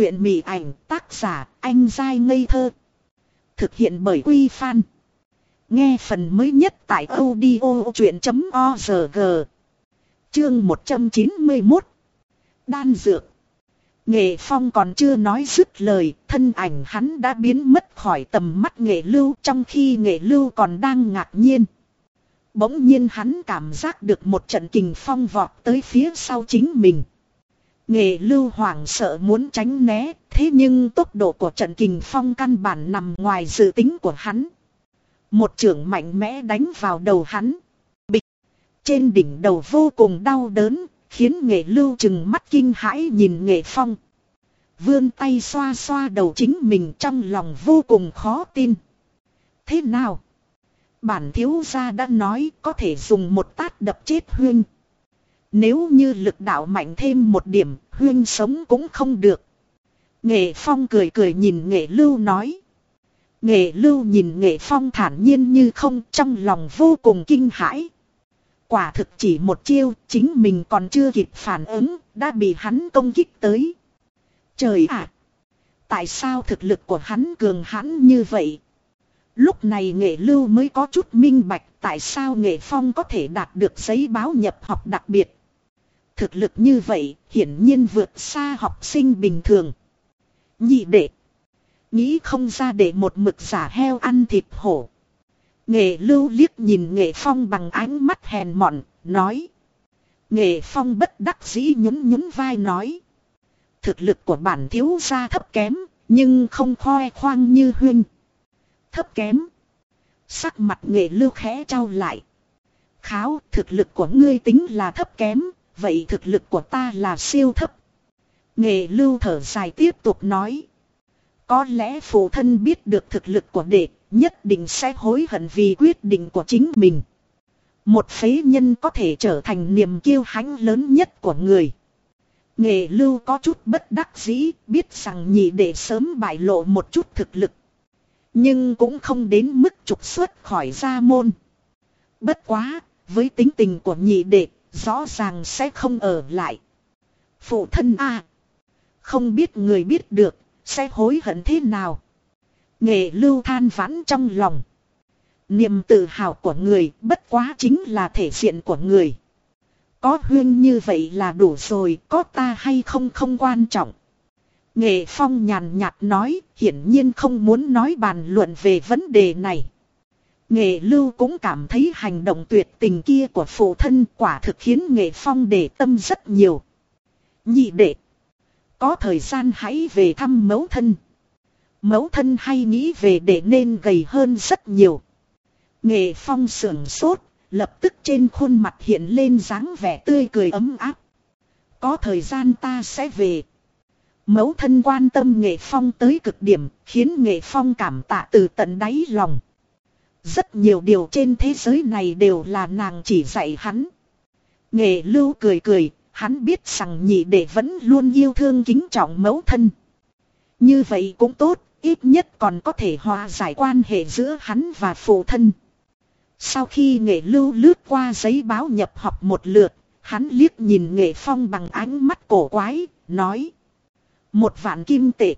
truyện mị ảnh tác giả anh dai ngây thơ. Thực hiện bởi Quy Phan. Nghe phần mới nhất tại audio chuyện.org. Chương 191. Đan dược. Nghệ Phong còn chưa nói dứt lời, thân ảnh hắn đã biến mất khỏi tầm mắt nghệ lưu trong khi nghệ lưu còn đang ngạc nhiên. Bỗng nhiên hắn cảm giác được một trận kình phong vọt tới phía sau chính mình. Nghệ lưu hoảng sợ muốn tránh né, thế nhưng tốc độ của trận kình phong căn bản nằm ngoài dự tính của hắn. Một trưởng mạnh mẽ đánh vào đầu hắn. Bịch. Trên đỉnh đầu vô cùng đau đớn, khiến nghệ lưu chừng mắt kinh hãi nhìn nghệ phong. Vươn tay xoa xoa đầu chính mình trong lòng vô cùng khó tin. Thế nào? Bản thiếu gia đã nói có thể dùng một tát đập chết huynh. Nếu như lực đạo mạnh thêm một điểm, huyên sống cũng không được. Nghệ Phong cười cười nhìn Nghệ Lưu nói. Nghệ Lưu nhìn Nghệ Phong thản nhiên như không trong lòng vô cùng kinh hãi. Quả thực chỉ một chiêu, chính mình còn chưa kịp phản ứng, đã bị hắn công kích tới. Trời ạ! tại sao thực lực của hắn cường hãn như vậy? Lúc này nghệ lưu mới có chút minh bạch tại sao nghệ phong có thể đạt được giấy báo nhập học đặc biệt. Thực lực như vậy hiển nhiên vượt xa học sinh bình thường. Nhị đệ. Nghĩ không ra để một mực giả heo ăn thịt hổ. Nghệ lưu liếc nhìn nghệ phong bằng ánh mắt hèn mọn, nói. Nghệ phong bất đắc dĩ nhún nhún vai nói. Thực lực của bản thiếu gia thấp kém, nhưng không khoe khoang như huynh. Thấp kém. Sắc mặt nghệ lưu khẽ trao lại. Kháo, thực lực của ngươi tính là thấp kém, vậy thực lực của ta là siêu thấp. Nghệ lưu thở dài tiếp tục nói. Có lẽ phụ thân biết được thực lực của đệ, nhất định sẽ hối hận vì quyết định của chính mình. Một phế nhân có thể trở thành niềm kiêu hãnh lớn nhất của người. Nghệ lưu có chút bất đắc dĩ, biết rằng nhị đệ sớm bại lộ một chút thực lực. Nhưng cũng không đến mức trục xuất khỏi gia môn. Bất quá, với tính tình của nhị đệ, rõ ràng sẽ không ở lại. Phụ thân a Không biết người biết được, sẽ hối hận thế nào. Nghệ lưu than vãn trong lòng. Niềm tự hào của người bất quá chính là thể diện của người. Có huyên như vậy là đủ rồi, có ta hay không không quan trọng. Nghệ Phong nhàn nhạt nói, hiển nhiên không muốn nói bàn luận về vấn đề này. Nghệ Lưu cũng cảm thấy hành động tuyệt tình kia của phụ thân quả thực khiến Nghệ Phong để tâm rất nhiều. Nhị đệ, có thời gian hãy về thăm mẫu thân. Mẫu thân hay nghĩ về để nên gầy hơn rất nhiều. Nghệ Phong sưởng sốt, lập tức trên khuôn mặt hiện lên dáng vẻ tươi cười ấm áp. Có thời gian ta sẽ về. Mẫu thân quan tâm nghệ phong tới cực điểm, khiến nghệ phong cảm tạ từ tận đáy lòng. Rất nhiều điều trên thế giới này đều là nàng chỉ dạy hắn. Nghệ lưu cười cười, hắn biết rằng nhị đệ vẫn luôn yêu thương kính trọng mẫu thân. Như vậy cũng tốt, ít nhất còn có thể hòa giải quan hệ giữa hắn và phụ thân. Sau khi nghệ lưu lướt qua giấy báo nhập học một lượt, hắn liếc nhìn nghệ phong bằng ánh mắt cổ quái, nói. Một vạn kim tệ.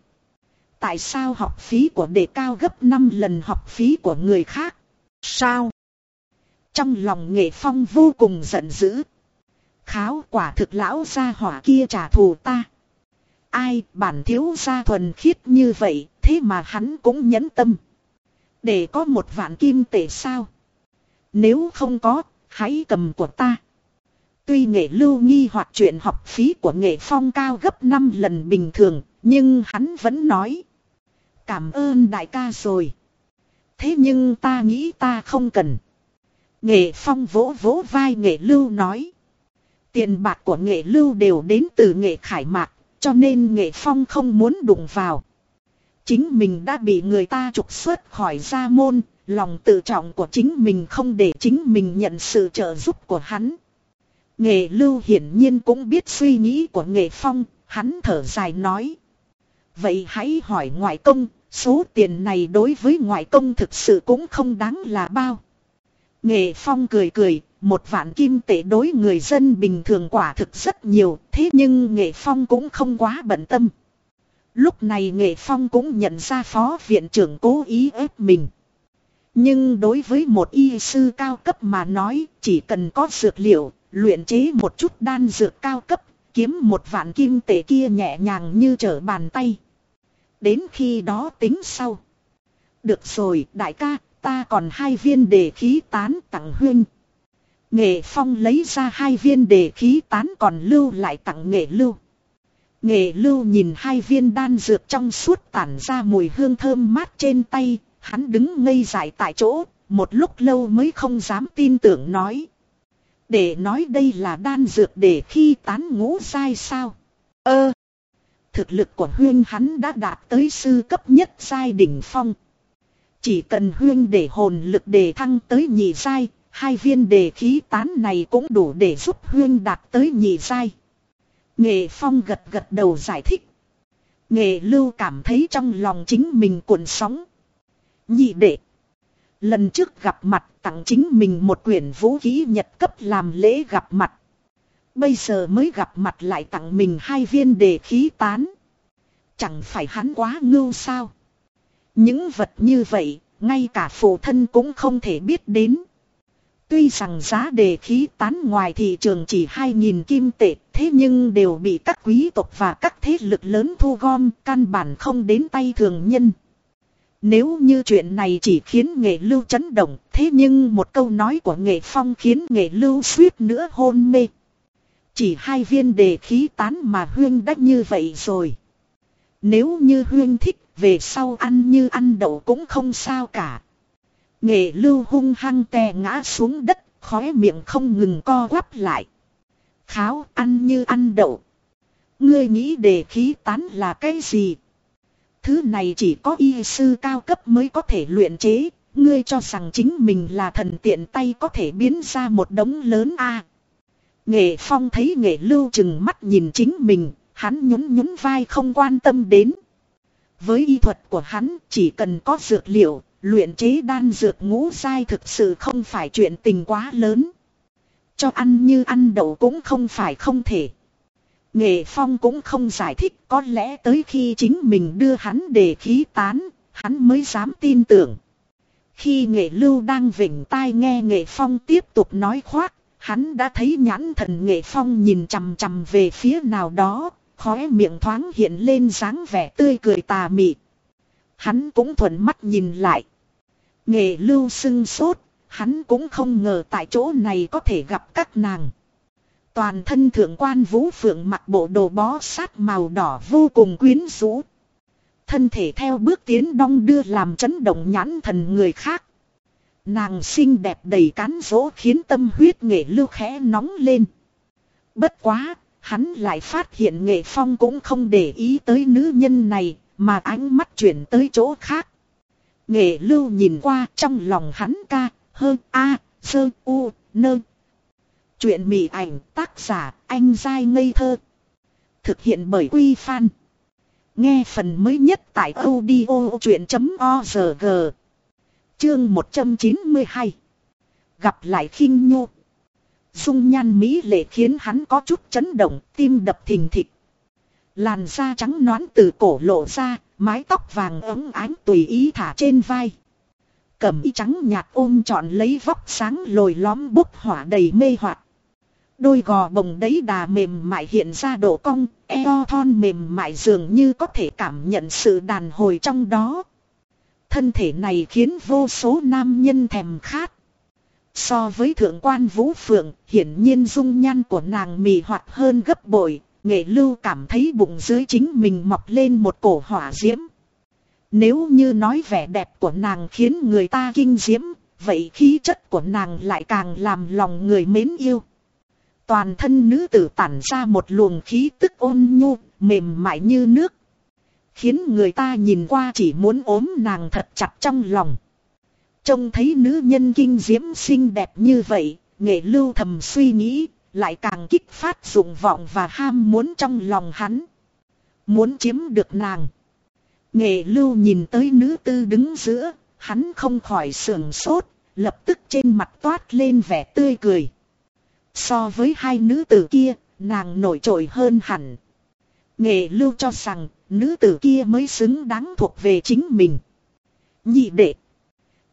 Tại sao học phí của đệ cao gấp 5 lần học phí của người khác? Sao? Trong lòng nghệ phong vô cùng giận dữ. Kháo quả thực lão gia hỏa kia trả thù ta. Ai bản thiếu gia thuần khiết như vậy, thế mà hắn cũng nhẫn tâm. Để có một vạn kim tệ sao? Nếu không có, hãy cầm của ta. Tuy nghệ lưu nghi hoặc chuyện học phí của nghệ phong cao gấp 5 lần bình thường, nhưng hắn vẫn nói. Cảm ơn đại ca rồi. Thế nhưng ta nghĩ ta không cần. Nghệ phong vỗ vỗ vai nghệ lưu nói. Tiền bạc của nghệ lưu đều đến từ nghệ khải mạc, cho nên nghệ phong không muốn đụng vào. Chính mình đã bị người ta trục xuất khỏi gia môn, lòng tự trọng của chính mình không để chính mình nhận sự trợ giúp của hắn. Nghệ lưu hiển nhiên cũng biết suy nghĩ của nghệ phong, hắn thở dài nói. Vậy hãy hỏi ngoại công, số tiền này đối với ngoại công thực sự cũng không đáng là bao. Nghệ phong cười cười, một vạn kim tệ đối người dân bình thường quả thực rất nhiều, thế nhưng nghệ phong cũng không quá bận tâm. Lúc này nghệ phong cũng nhận ra phó viện trưởng cố ý ép mình. Nhưng đối với một y sư cao cấp mà nói chỉ cần có dược liệu, luyện chế một chút đan dược cao cấp, kiếm một vạn kim tệ kia nhẹ nhàng như trở bàn tay. Đến khi đó tính sau. Được rồi đại ca, ta còn hai viên đề khí tán tặng huyên. Nghệ phong lấy ra hai viên đề khí tán còn lưu lại tặng nghệ lưu. Nghệ lưu nhìn hai viên đan dược trong suốt tản ra mùi hương thơm mát trên tay, hắn đứng ngây dại tại chỗ, một lúc lâu mới không dám tin tưởng nói. Để nói đây là đan dược để khi tán ngũ sai sao? Ơ! thực lực của huyên hắn đã đạt tới sư cấp nhất sai đỉnh phong. Chỉ cần huyên để hồn lực đề thăng tới nhị sai, hai viên đề khí tán này cũng đủ để giúp huyên đạt tới nhị sai. Nghệ phong gật gật đầu giải thích. Nghệ lưu cảm thấy trong lòng chính mình cuộn sóng. Nhị đệ. Lần trước gặp mặt tặng chính mình một quyển vũ khí nhật cấp làm lễ gặp mặt. Bây giờ mới gặp mặt lại tặng mình hai viên đề khí tán. Chẳng phải hắn quá ngưu sao. Những vật như vậy, ngay cả phụ thân cũng không thể biết đến. Tuy rằng giá đề khí tán ngoài thị trường chỉ 2.000 kim tệ, thế nhưng đều bị các quý tộc và các thế lực lớn thu gom, căn bản không đến tay thường nhân. Nếu như chuyện này chỉ khiến nghệ lưu chấn động, thế nhưng một câu nói của nghệ phong khiến nghệ lưu suýt nữa hôn mê. Chỉ hai viên đề khí tán mà huyên đắc như vậy rồi. Nếu như huyên thích, về sau ăn như ăn đậu cũng không sao cả. Nghệ lưu hung hăng tè ngã xuống đất, khóe miệng không ngừng co quắp lại. Kháo ăn như ăn đậu. Ngươi nghĩ đề khí tán là cái gì? Thứ này chỉ có y sư cao cấp mới có thể luyện chế. Ngươi cho rằng chính mình là thần tiện tay có thể biến ra một đống lớn a Nghệ phong thấy nghệ lưu chừng mắt nhìn chính mình, hắn nhún nhún vai không quan tâm đến. Với y thuật của hắn chỉ cần có dược liệu, luyện chế đan dược ngũ sai thực sự không phải chuyện tình quá lớn. Cho ăn như ăn đậu cũng không phải không thể. Nghệ Phong cũng không giải thích có lẽ tới khi chính mình đưa hắn để khí tán, hắn mới dám tin tưởng. Khi Nghệ Lưu đang vỉnh tai nghe Nghệ Phong tiếp tục nói khoác, hắn đã thấy nhãn thần Nghệ Phong nhìn chằm chằm về phía nào đó, khóe miệng thoáng hiện lên dáng vẻ tươi cười tà mị. Hắn cũng thuận mắt nhìn lại. Nghệ Lưu sưng sốt, hắn cũng không ngờ tại chỗ này có thể gặp các nàng. Toàn thân thượng quan vũ phượng mặc bộ đồ bó sát màu đỏ vô cùng quyến rũ. Thân thể theo bước tiến đong đưa làm chấn động nhãn thần người khác. Nàng xinh đẹp đầy cán dỗ khiến tâm huyết nghệ lưu khẽ nóng lên. Bất quá, hắn lại phát hiện nghệ phong cũng không để ý tới nữ nhân này, mà ánh mắt chuyển tới chỗ khác. Nghệ lưu nhìn qua trong lòng hắn ca, hơn a, sơ u, nơ, Chuyện mị ảnh tác giả anh dai ngây thơ. Thực hiện bởi Quy Phan. Nghe phần mới nhất tại audio chuyện.org. Chương 192. Gặp lại khinh nhu Dung nhan mỹ lệ khiến hắn có chút chấn động, tim đập thình thịch. Làn da trắng nõn từ cổ lộ ra, mái tóc vàng ống ánh tùy ý thả trên vai. Cẩm y trắng nhạt ôm trọn lấy vóc sáng lồi lõm bốc hỏa đầy mê hoặc. Đôi gò bồng đấy đà mềm mại hiện ra độ cong, eo thon mềm mại dường như có thể cảm nhận sự đàn hồi trong đó. Thân thể này khiến vô số nam nhân thèm khát. So với thượng quan vũ phượng, hiển nhiên dung nhan của nàng mì hoạt hơn gấp bội, nghệ lưu cảm thấy bụng dưới chính mình mọc lên một cổ hỏa diễm. Nếu như nói vẻ đẹp của nàng khiến người ta kinh diễm, vậy khí chất của nàng lại càng làm lòng người mến yêu. Toàn thân nữ tử tản ra một luồng khí tức ôn nhu, mềm mại như nước. Khiến người ta nhìn qua chỉ muốn ốm nàng thật chặt trong lòng. Trông thấy nữ nhân kinh diễm xinh đẹp như vậy, nghệ lưu thầm suy nghĩ, lại càng kích phát dụng vọng và ham muốn trong lòng hắn. Muốn chiếm được nàng. Nghệ lưu nhìn tới nữ tư đứng giữa, hắn không khỏi sưởng sốt, lập tức trên mặt toát lên vẻ tươi cười. So với hai nữ tử kia, nàng nổi trội hơn hẳn. Nghệ lưu cho rằng, nữ tử kia mới xứng đáng thuộc về chính mình. Nhị đệ.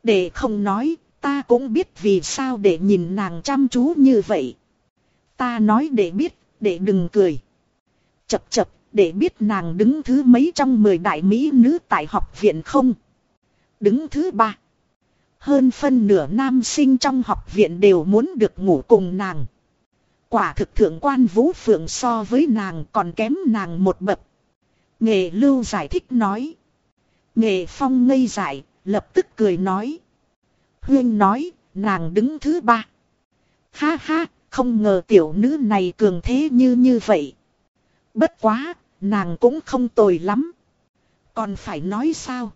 Đệ không nói, ta cũng biết vì sao để nhìn nàng chăm chú như vậy. Ta nói để biết, để đừng cười. Chập chập, để biết nàng đứng thứ mấy trong 10 đại mỹ nữ tại học viện không? Đứng thứ ba. Hơn phân nửa nam sinh trong học viện đều muốn được ngủ cùng nàng. Quả thực thượng quan vũ phượng so với nàng còn kém nàng một bậc. Nghệ lưu giải thích nói. Nghệ phong ngây dại, lập tức cười nói. Huyên nói, nàng đứng thứ ba. Ha ha, không ngờ tiểu nữ này cường thế như như vậy. Bất quá, nàng cũng không tồi lắm. Còn phải nói sao?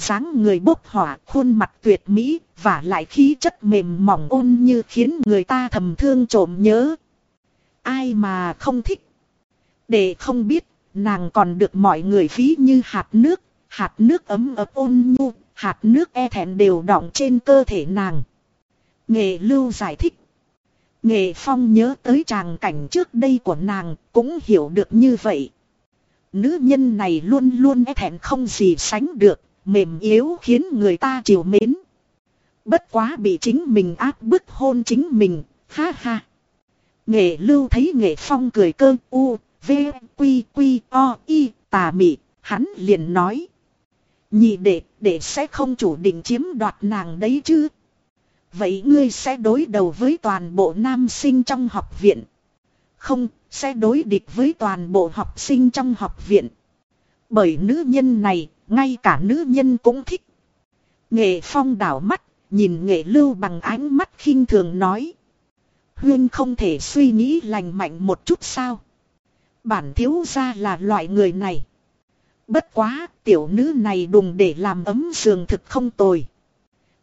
Dáng người bốc hỏa, khuôn mặt tuyệt mỹ, và lại khí chất mềm mỏng ôn như khiến người ta thầm thương trộm nhớ. Ai mà không thích. Để không biết, nàng còn được mọi người ví như hạt nước, hạt nước ấm ấm ôn nhu, hạt nước e thẹn đều đọng trên cơ thể nàng. Nghệ lưu giải thích. Nghệ phong nhớ tới tràng cảnh trước đây của nàng, cũng hiểu được như vậy. Nữ nhân này luôn luôn e thẹn không gì sánh được, mềm yếu khiến người ta chiều mến. Bất quá bị chính mình áp bức hôn chính mình, ha ha. Nghệ lưu thấy nghệ phong cười cơ u, v, quy quy o, y, tà mị, hắn liền nói. Nhị đệ, đệ sẽ không chủ định chiếm đoạt nàng đấy chứ. Vậy ngươi sẽ đối đầu với toàn bộ nam sinh trong học viện. Không, sẽ đối địch với toàn bộ học sinh trong học viện. Bởi nữ nhân này, ngay cả nữ nhân cũng thích. Nghệ phong đảo mắt, nhìn nghệ lưu bằng ánh mắt khinh thường nói. Huyên không thể suy nghĩ lành mạnh một chút sao. Bản thiếu ra là loại người này. Bất quá, tiểu nữ này đùng để làm ấm giường thực không tồi.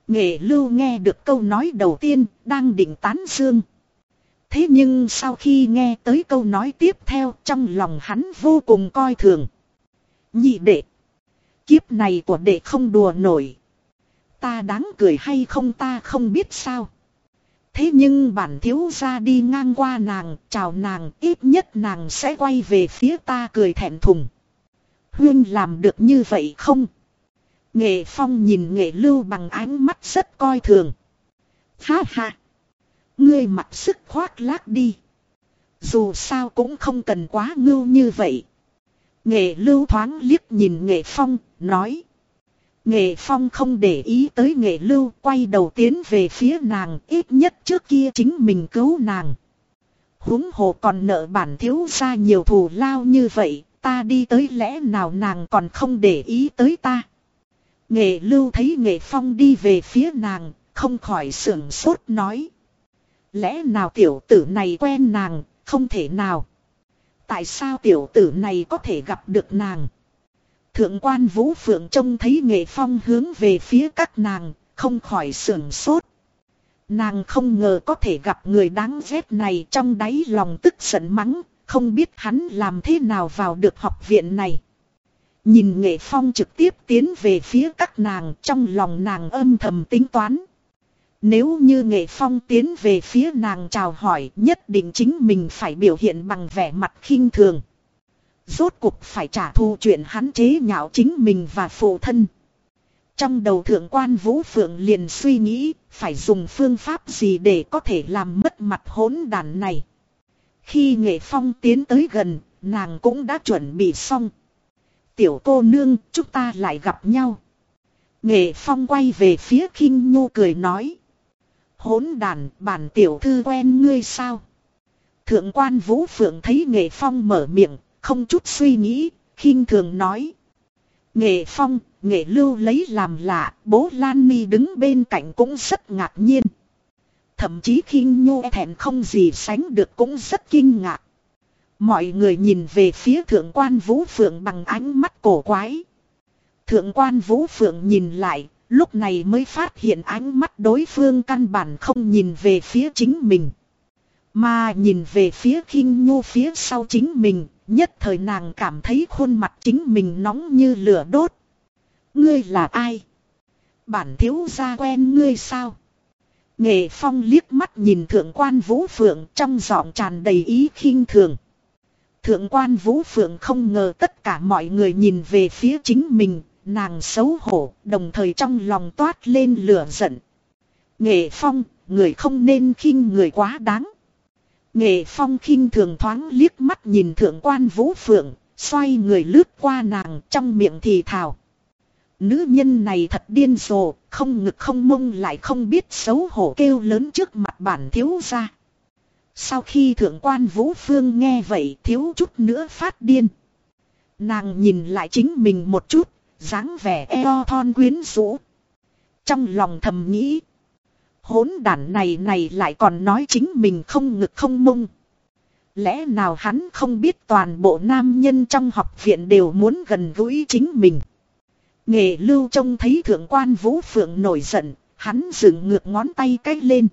Nghệ lưu nghe được câu nói đầu tiên, đang định tán dương. Thế nhưng sau khi nghe tới câu nói tiếp theo, trong lòng hắn vô cùng coi thường. Nhị đệ. Kiếp này của đệ không đùa nổi. Ta đáng cười hay không ta không biết sao. Thế nhưng bản thiếu ra đi ngang qua nàng, chào nàng, ít nhất nàng sẽ quay về phía ta cười thẹn thùng. Huyên làm được như vậy không? Nghệ phong nhìn nghệ lưu bằng ánh mắt rất coi thường. Ha ha! Ngươi mặc sức khoác lác đi. Dù sao cũng không cần quá ngưu như vậy. Nghệ lưu thoáng liếc nhìn nghệ phong, nói. Nghệ phong không để ý tới nghệ lưu, quay đầu tiến về phía nàng, ít nhất trước kia chính mình cứu nàng. huống hồ còn nợ bản thiếu ra nhiều thù lao như vậy, ta đi tới lẽ nào nàng còn không để ý tới ta. Nghệ lưu thấy nghệ phong đi về phía nàng, không khỏi sưởng sốt nói. Lẽ nào tiểu tử này quen nàng, không thể nào. Tại sao tiểu tử này có thể gặp được nàng? Thượng quan Vũ Phượng trông thấy nghệ phong hướng về phía các nàng, không khỏi sưởng sốt. Nàng không ngờ có thể gặp người đáng ghét này trong đáy lòng tức giận mắng, không biết hắn làm thế nào vào được học viện này. Nhìn nghệ phong trực tiếp tiến về phía các nàng trong lòng nàng âm thầm tính toán. Nếu như nghệ phong tiến về phía nàng chào hỏi nhất định chính mình phải biểu hiện bằng vẻ mặt khinh thường. Rốt cuộc phải trả thù chuyện hắn chế nhạo chính mình và phụ thân. Trong đầu thượng quan Vũ Phượng liền suy nghĩ phải dùng phương pháp gì để có thể làm mất mặt hỗn đàn này. Khi nghệ phong tiến tới gần, nàng cũng đã chuẩn bị xong. Tiểu cô nương, chúng ta lại gặp nhau. Nghệ phong quay về phía khinh nhu cười nói. Hỗn đàn, bản tiểu thư quen ngươi sao? Thượng quan Vũ Phượng thấy nghệ phong mở miệng, không chút suy nghĩ, khinh thường nói. Nghệ phong, nghệ lưu lấy làm lạ, bố Lan Ni đứng bên cạnh cũng rất ngạc nhiên. Thậm chí khinh nhô thẹn không gì sánh được cũng rất kinh ngạc. Mọi người nhìn về phía thượng quan Vũ Phượng bằng ánh mắt cổ quái. Thượng quan Vũ Phượng nhìn lại, lúc này mới phát hiện ánh mắt đối phương căn bản không nhìn về phía chính mình. Mà nhìn về phía khinh nhu phía sau chính mình, nhất thời nàng cảm thấy khuôn mặt chính mình nóng như lửa đốt. Ngươi là ai? Bản thiếu gia quen ngươi sao? Nghệ phong liếc mắt nhìn thượng quan vũ phượng trong giọng tràn đầy ý khinh thường. Thượng quan Vũ Phượng không ngờ tất cả mọi người nhìn về phía chính mình, nàng xấu hổ, đồng thời trong lòng toát lên lửa giận. Nghệ Phong, người không nên khinh người quá đáng. Nghệ Phong khinh thường thoáng liếc mắt nhìn thượng quan Vũ Phượng, xoay người lướt qua nàng trong miệng thì thào. Nữ nhân này thật điên rồ, không ngực không mông lại không biết xấu hổ kêu lớn trước mặt bản thiếu ra. Sau khi thượng quan Vũ Phương nghe vậy thiếu chút nữa phát điên. Nàng nhìn lại chính mình một chút, dáng vẻ eo thon quyến rũ. Trong lòng thầm nghĩ. Hốn đản này này lại còn nói chính mình không ngực không mông. Lẽ nào hắn không biết toàn bộ nam nhân trong học viện đều muốn gần gũi chính mình. Nghệ lưu trông thấy thượng quan vũ phượng nổi giận, hắn dựng ngược ngón tay cách lên.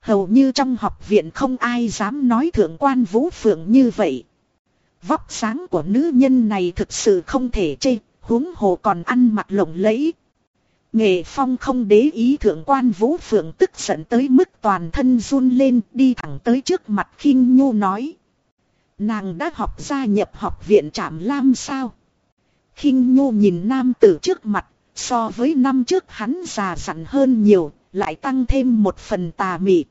Hầu như trong học viện không ai dám nói thượng quan vũ phượng như vậy. Vóc sáng của nữ nhân này thực sự không thể chê, huống hồ còn ăn mặc lộng lẫy. Nghệ phong không để ý thượng quan vũ phượng tức giận tới mức toàn thân run lên đi thẳng tới trước mặt khinh nhu nói. Nàng đã học gia nhập học viện trạm lam sao? khinh nhu nhìn nam tử trước mặt, so với năm trước hắn già dặn hơn nhiều, lại tăng thêm một phần tà mị.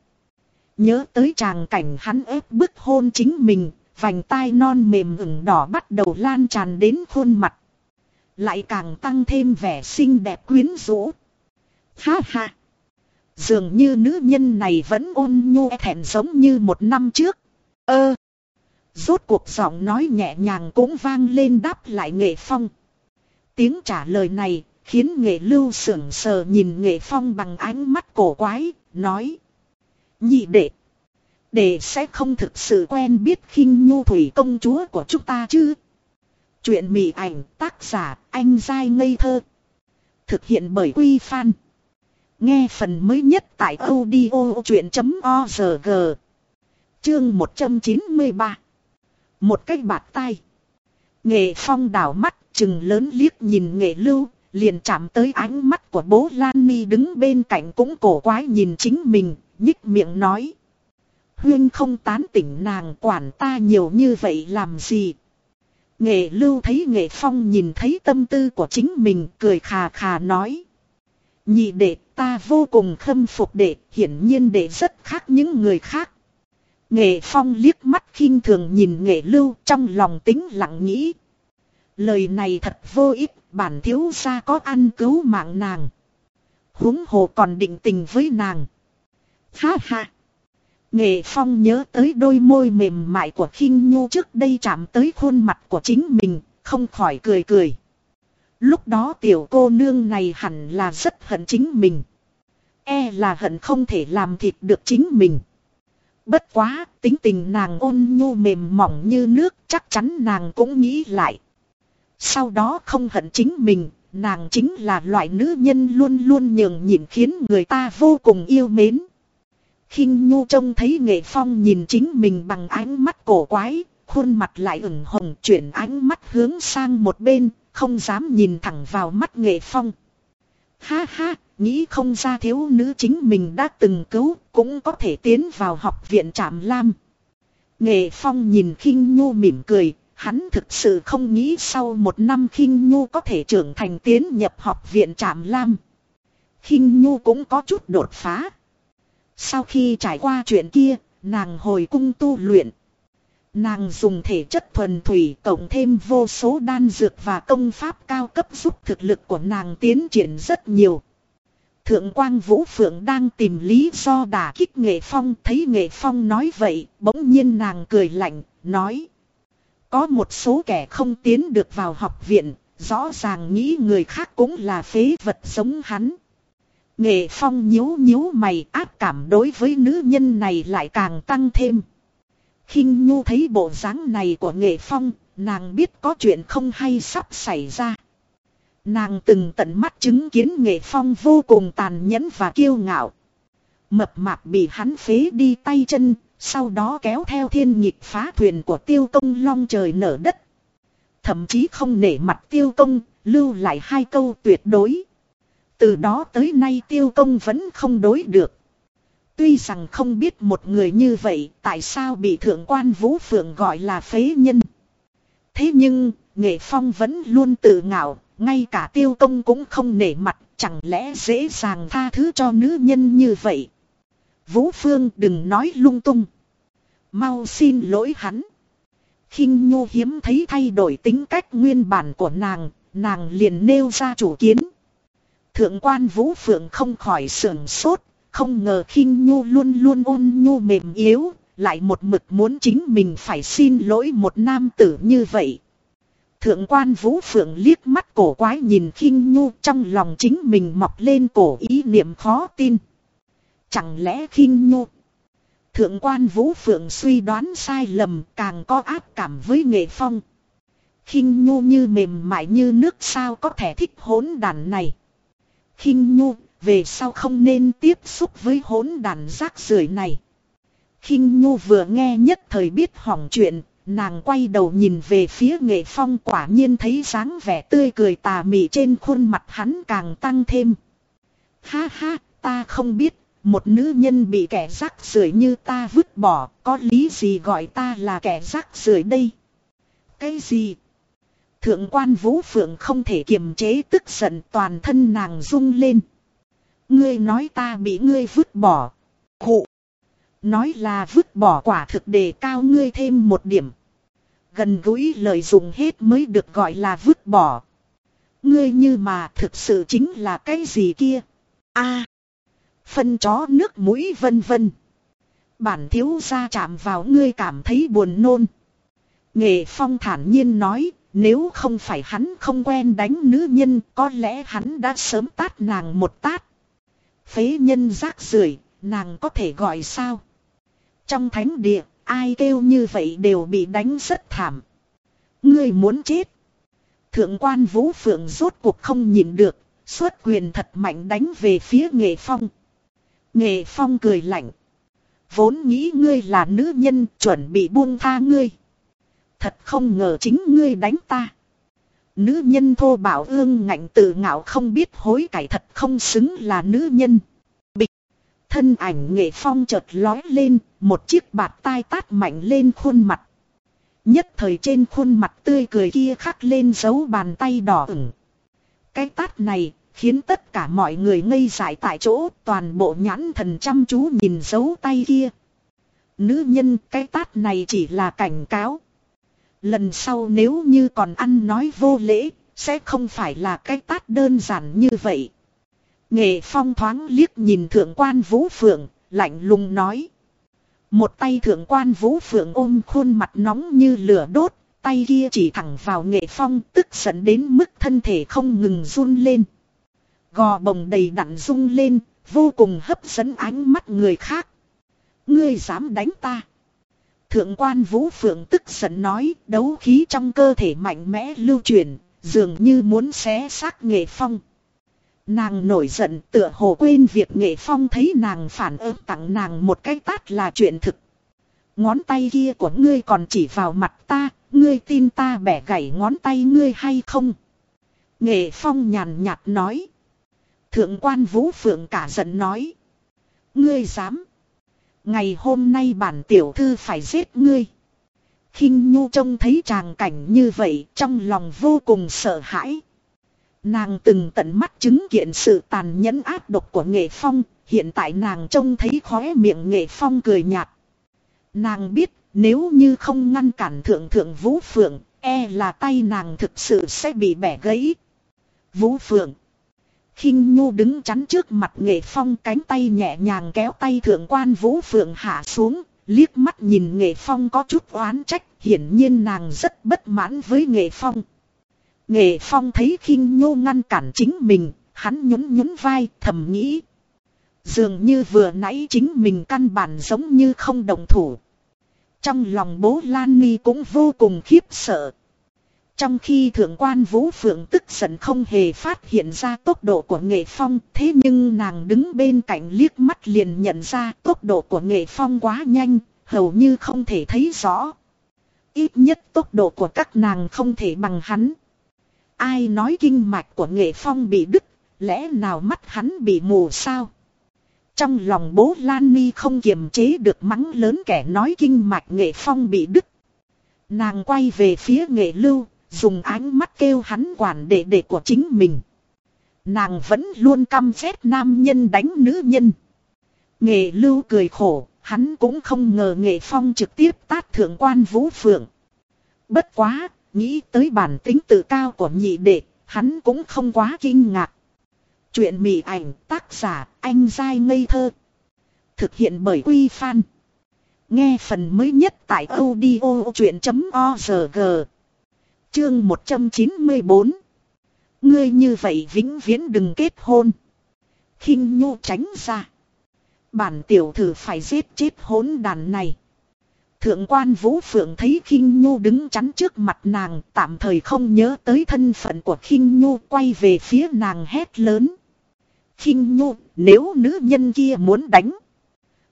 Nhớ tới tràng cảnh hắn ép bức hôn chính mình, vành tai non mềm ửng đỏ bắt đầu lan tràn đến khuôn mặt. Lại càng tăng thêm vẻ xinh đẹp quyến rũ. Ha ha! Dường như nữ nhân này vẫn ôn nhu e thẹn giống như một năm trước. Ơ! Rốt cuộc giọng nói nhẹ nhàng cũng vang lên đáp lại nghệ phong. Tiếng trả lời này khiến nghệ lưu sưởng sờ nhìn nghệ phong bằng ánh mắt cổ quái, nói. Nhị đệ. Đệ sẽ không thực sự quen biết khinh nhu thủy công chúa của chúng ta chứ. Chuyện mị ảnh tác giả anh dai ngây thơ. Thực hiện bởi Quy Phan. Nghe phần mới nhất tại audio chuyện.org. Chương 193. Một cách bạt tay. Nghệ phong đảo mắt, chừng lớn liếc nhìn nghệ lưu, liền chạm tới ánh mắt của bố Lan Ni đứng bên cạnh cũng cổ quái nhìn chính mình, nhích miệng nói. Huyên không tán tỉnh nàng quản ta nhiều như vậy làm gì. Nghệ lưu thấy nghệ phong nhìn thấy tâm tư của chính mình cười khà khà nói. Nhị đệ ta vô cùng khâm phục đệ, hiển nhiên đệ rất khác những người khác. Nghệ phong liếc mắt khinh thường nhìn nghệ lưu trong lòng tính lặng nghĩ. Lời này thật vô ích, bản thiếu gia có ăn cứu mạng nàng. huống hồ còn định tình với nàng. Ha ha. Nghệ phong nhớ tới đôi môi mềm mại của khinh nhu trước đây chạm tới khuôn mặt của chính mình, không khỏi cười cười. Lúc đó tiểu cô nương này hẳn là rất hận chính mình. E là hận không thể làm thịt được chính mình. Bất quá, tính tình nàng ôn nhu mềm mỏng như nước chắc chắn nàng cũng nghĩ lại. Sau đó không hận chính mình, nàng chính là loại nữ nhân luôn luôn nhường nhịn khiến người ta vô cùng yêu mến khinh nhu trông thấy nghệ phong nhìn chính mình bằng ánh mắt cổ quái, khuôn mặt lại ửng hồng chuyển ánh mắt hướng sang một bên, không dám nhìn thẳng vào mắt nghệ phong. Ha ha, nghĩ không ra thiếu nữ chính mình đã từng cứu, cũng có thể tiến vào học viện trạm lam. Nghệ phong nhìn khinh nhu mỉm cười, hắn thực sự không nghĩ sau một năm khinh nhu có thể trưởng thành tiến nhập học viện trạm lam. Khinh nhu cũng có chút đột phá. Sau khi trải qua chuyện kia, nàng hồi cung tu luyện. Nàng dùng thể chất thuần thủy cộng thêm vô số đan dược và công pháp cao cấp giúp thực lực của nàng tiến triển rất nhiều. Thượng quang Vũ Phượng đang tìm lý do đả kích Nghệ Phong thấy Nghệ Phong nói vậy, bỗng nhiên nàng cười lạnh, nói. Có một số kẻ không tiến được vào học viện, rõ ràng nghĩ người khác cũng là phế vật giống hắn. Nghệ Phong nhíu nhíu mày áp cảm đối với nữ nhân này lại càng tăng thêm. khinh Nhu thấy bộ dáng này của Nghệ Phong, nàng biết có chuyện không hay sắp xảy ra. Nàng từng tận mắt chứng kiến Nghệ Phong vô cùng tàn nhẫn và kiêu ngạo. Mập mạp bị hắn phế đi tay chân, sau đó kéo theo thiên nhịp phá thuyền của tiêu công long trời nở đất. Thậm chí không nể mặt tiêu công, lưu lại hai câu tuyệt đối. Từ đó tới nay tiêu công vẫn không đối được. Tuy rằng không biết một người như vậy tại sao bị thượng quan vũ phượng gọi là phế nhân. Thế nhưng, nghệ phong vẫn luôn tự ngạo, ngay cả tiêu công cũng không nể mặt, chẳng lẽ dễ dàng tha thứ cho nữ nhân như vậy. Vũ Phương đừng nói lung tung. Mau xin lỗi hắn. khinh Nhu hiếm thấy thay đổi tính cách nguyên bản của nàng, nàng liền nêu ra chủ kiến. Thượng quan Vũ Phượng không khỏi sưởng sốt, không ngờ khinh Nhu luôn luôn ôn nhu mềm yếu, lại một mực muốn chính mình phải xin lỗi một nam tử như vậy. Thượng quan Vũ Phượng liếc mắt cổ quái nhìn khinh Nhu trong lòng chính mình mọc lên cổ ý niệm khó tin. Chẳng lẽ khinh Nhu Thượng quan Vũ Phượng suy đoán sai lầm càng có ác cảm với nghệ phong. khinh nhu như mềm mại như nước sao có thể thích hỗn đàn này khinh nhu, về sau không nên tiếp xúc với hỗn đàn rác rưởi này. khinh nhu vừa nghe nhất thời biết hỏng chuyện, nàng quay đầu nhìn về phía nghệ phong quả nhiên thấy dáng vẻ tươi cười tà mị trên khuôn mặt hắn càng tăng thêm. Ha ha, ta không biết một nữ nhân bị kẻ rác rưởi như ta vứt bỏ, có lý gì gọi ta là kẻ rác rưởi đây? Cái gì? Thượng quan Vũ Phượng không thể kiềm chế tức giận toàn thân nàng rung lên. Ngươi nói ta bị ngươi vứt bỏ. Khụ. Nói là vứt bỏ quả thực đề cao ngươi thêm một điểm. Gần gũi lời dùng hết mới được gọi là vứt bỏ. Ngươi như mà thực sự chính là cái gì kia? a phân chó nước mũi vân vân. Bản thiếu gia chạm vào ngươi cảm thấy buồn nôn. Nghệ phong thản nhiên nói, nếu không phải hắn không quen đánh nữ nhân, có lẽ hắn đã sớm tát nàng một tát. Phế nhân rác rưởi nàng có thể gọi sao? Trong thánh địa, ai kêu như vậy đều bị đánh rất thảm. Ngươi muốn chết. Thượng quan Vũ Phượng rốt cuộc không nhìn được, xuất quyền thật mạnh đánh về phía nghệ phong. Nghệ Phong cười lạnh. Vốn nghĩ ngươi là nữ nhân chuẩn bị buông tha ngươi. Thật không ngờ chính ngươi đánh ta. Nữ nhân thô bảo ương ngạnh tự ngạo không biết hối cải thật không xứng là nữ nhân. Bịch. Thân ảnh nghệ phong chợt lói lên, một chiếc bạt tai tát mạnh lên khuôn mặt. Nhất thời trên khuôn mặt tươi cười kia khắc lên dấu bàn tay đỏ ửng. Cái tát này Khiến tất cả mọi người ngây dại tại chỗ toàn bộ nhãn thần chăm chú nhìn dấu tay kia. Nữ nhân cái tát này chỉ là cảnh cáo. Lần sau nếu như còn ăn nói vô lễ, sẽ không phải là cái tát đơn giản như vậy. Nghệ phong thoáng liếc nhìn thượng quan vũ phượng, lạnh lùng nói. Một tay thượng quan vũ phượng ôm khuôn mặt nóng như lửa đốt, tay kia chỉ thẳng vào nghệ phong tức giận đến mức thân thể không ngừng run lên. Gò bồng đầy đặn rung lên, vô cùng hấp dẫn ánh mắt người khác. Ngươi dám đánh ta. Thượng quan Vũ Phượng tức giận nói, đấu khí trong cơ thể mạnh mẽ lưu truyền, dường như muốn xé xác nghệ phong. Nàng nổi giận tựa hồ quên việc nghệ phong thấy nàng phản ứng tặng nàng một cái tát là chuyện thực. Ngón tay kia của ngươi còn chỉ vào mặt ta, ngươi tin ta bẻ gãy ngón tay ngươi hay không? Nghệ phong nhàn nhạt nói. Thượng quan Vũ Phượng cả giận nói. Ngươi dám. Ngày hôm nay bản tiểu thư phải giết ngươi. khinh Nhu trông thấy tràng cảnh như vậy trong lòng vô cùng sợ hãi. Nàng từng tận mắt chứng kiến sự tàn nhẫn áp độc của nghệ phong, hiện tại nàng trông thấy khóe miệng nghệ phong cười nhạt. Nàng biết nếu như không ngăn cản thượng thượng Vũ Phượng, e là tay nàng thực sự sẽ bị bẻ gãy. Vũ Phượng khinh nhu đứng chắn trước mặt nghệ phong cánh tay nhẹ nhàng kéo tay thượng quan vũ phượng hạ xuống, liếc mắt nhìn nghệ phong có chút oán trách, hiển nhiên nàng rất bất mãn với nghệ phong. Nghệ phong thấy khinh nhu ngăn cản chính mình, hắn nhún nhún vai thầm nghĩ. Dường như vừa nãy chính mình căn bản giống như không đồng thủ. Trong lòng bố Lan Ni cũng vô cùng khiếp sợ. Trong khi thượng quan Vũ Phượng tức giận không hề phát hiện ra tốc độ của nghệ phong, thế nhưng nàng đứng bên cạnh liếc mắt liền nhận ra tốc độ của nghệ phong quá nhanh, hầu như không thể thấy rõ. Ít nhất tốc độ của các nàng không thể bằng hắn. Ai nói kinh mạch của nghệ phong bị đứt, lẽ nào mắt hắn bị mù sao? Trong lòng bố Lan Ni không kiềm chế được mắng lớn kẻ nói kinh mạch nghệ phong bị đứt. Nàng quay về phía nghệ lưu, dùng ánh mắt kêu hắn quản đệ đệ của chính mình. Nàng vẫn luôn căm phép nam nhân đánh nữ nhân. Nghệ lưu cười khổ, hắn cũng không ngờ nghệ phong trực tiếp tát thượng quan vũ phượng. Bất quá, nghĩ tới bản tính tự cao của nhị đệ, hắn cũng không quá kinh ngạc. Chuyện mị ảnh tác giả anh dai ngây thơ. Thực hiện bởi Quy Phan. Nghe phần mới nhất tại audio chuyện.org. Chương 194. Ngươi như vậy vĩnh viễn đừng kết hôn. khinh nhu tránh ra. Bản tiểu thử phải giết chết hỗn đàn này. Thượng quan Vũ Phượng thấy khinh nhu đứng chắn trước mặt nàng tạm thời không nhớ tới thân phận của khinh nhu quay về phía nàng hét lớn khinh nhu, nếu nữ nhân kia muốn đánh.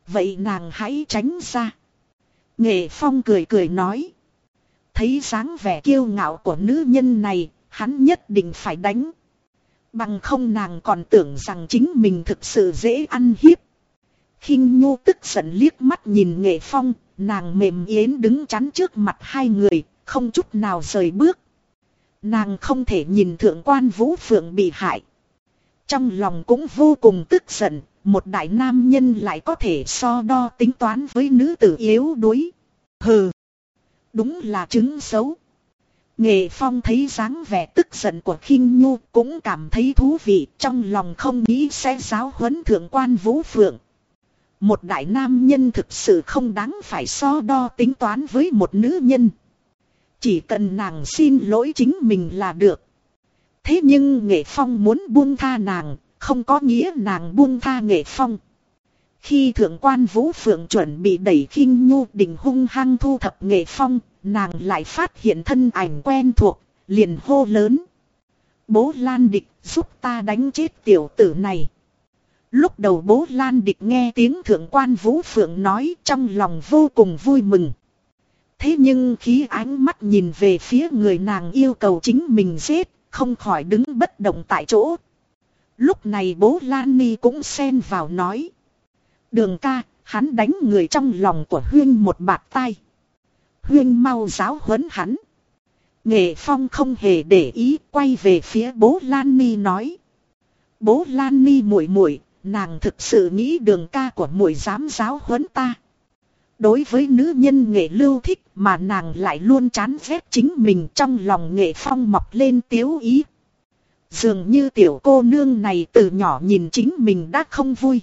Vậy nàng hãy tránh ra. Nghệ Phong cười cười nói. Thấy dáng vẻ kiêu ngạo của nữ nhân này, hắn nhất định phải đánh. Bằng không nàng còn tưởng rằng chính mình thực sự dễ ăn hiếp. khinh nhu tức giận liếc mắt nhìn Nghệ Phong, nàng mềm yến đứng chắn trước mặt hai người, không chút nào rời bước. Nàng không thể nhìn thượng quan vũ phượng bị hại. Trong lòng cũng vô cùng tức giận, một đại nam nhân lại có thể so đo tính toán với nữ tử yếu đuối. Hừ, đúng là chứng xấu. Nghệ Phong thấy dáng vẻ tức giận của khinh Nhu cũng cảm thấy thú vị trong lòng không nghĩ sẽ giáo huấn thượng quan vũ phượng. Một đại nam nhân thực sự không đáng phải so đo tính toán với một nữ nhân. Chỉ cần nàng xin lỗi chính mình là được. Thế nhưng nghệ phong muốn buông tha nàng, không có nghĩa nàng buông tha nghệ phong. Khi thượng quan vũ phượng chuẩn bị đẩy khinh nhu đình hung hăng thu thập nghệ phong, nàng lại phát hiện thân ảnh quen thuộc, liền hô lớn. Bố Lan Địch giúp ta đánh chết tiểu tử này. Lúc đầu bố Lan Địch nghe tiếng thượng quan vũ phượng nói trong lòng vô cùng vui mừng. Thế nhưng khi ánh mắt nhìn về phía người nàng yêu cầu chính mình giết, không khỏi đứng bất động tại chỗ. Lúc này bố Lan Ni cũng xen vào nói. Đường ca, hắn đánh người trong lòng của Huyên một bạt tay. Huyên mau giáo huấn hắn. Nghệ Phong không hề để ý, quay về phía bố Lan Ni nói. Bố Lan Ni muội muội, nàng thực sự nghĩ đường ca của muội dám giáo huấn ta. Đối với nữ nhân nghệ lưu thích mà nàng lại luôn chán ghét chính mình trong lòng nghệ phong mọc lên tiếu ý. Dường như tiểu cô nương này từ nhỏ nhìn chính mình đã không vui.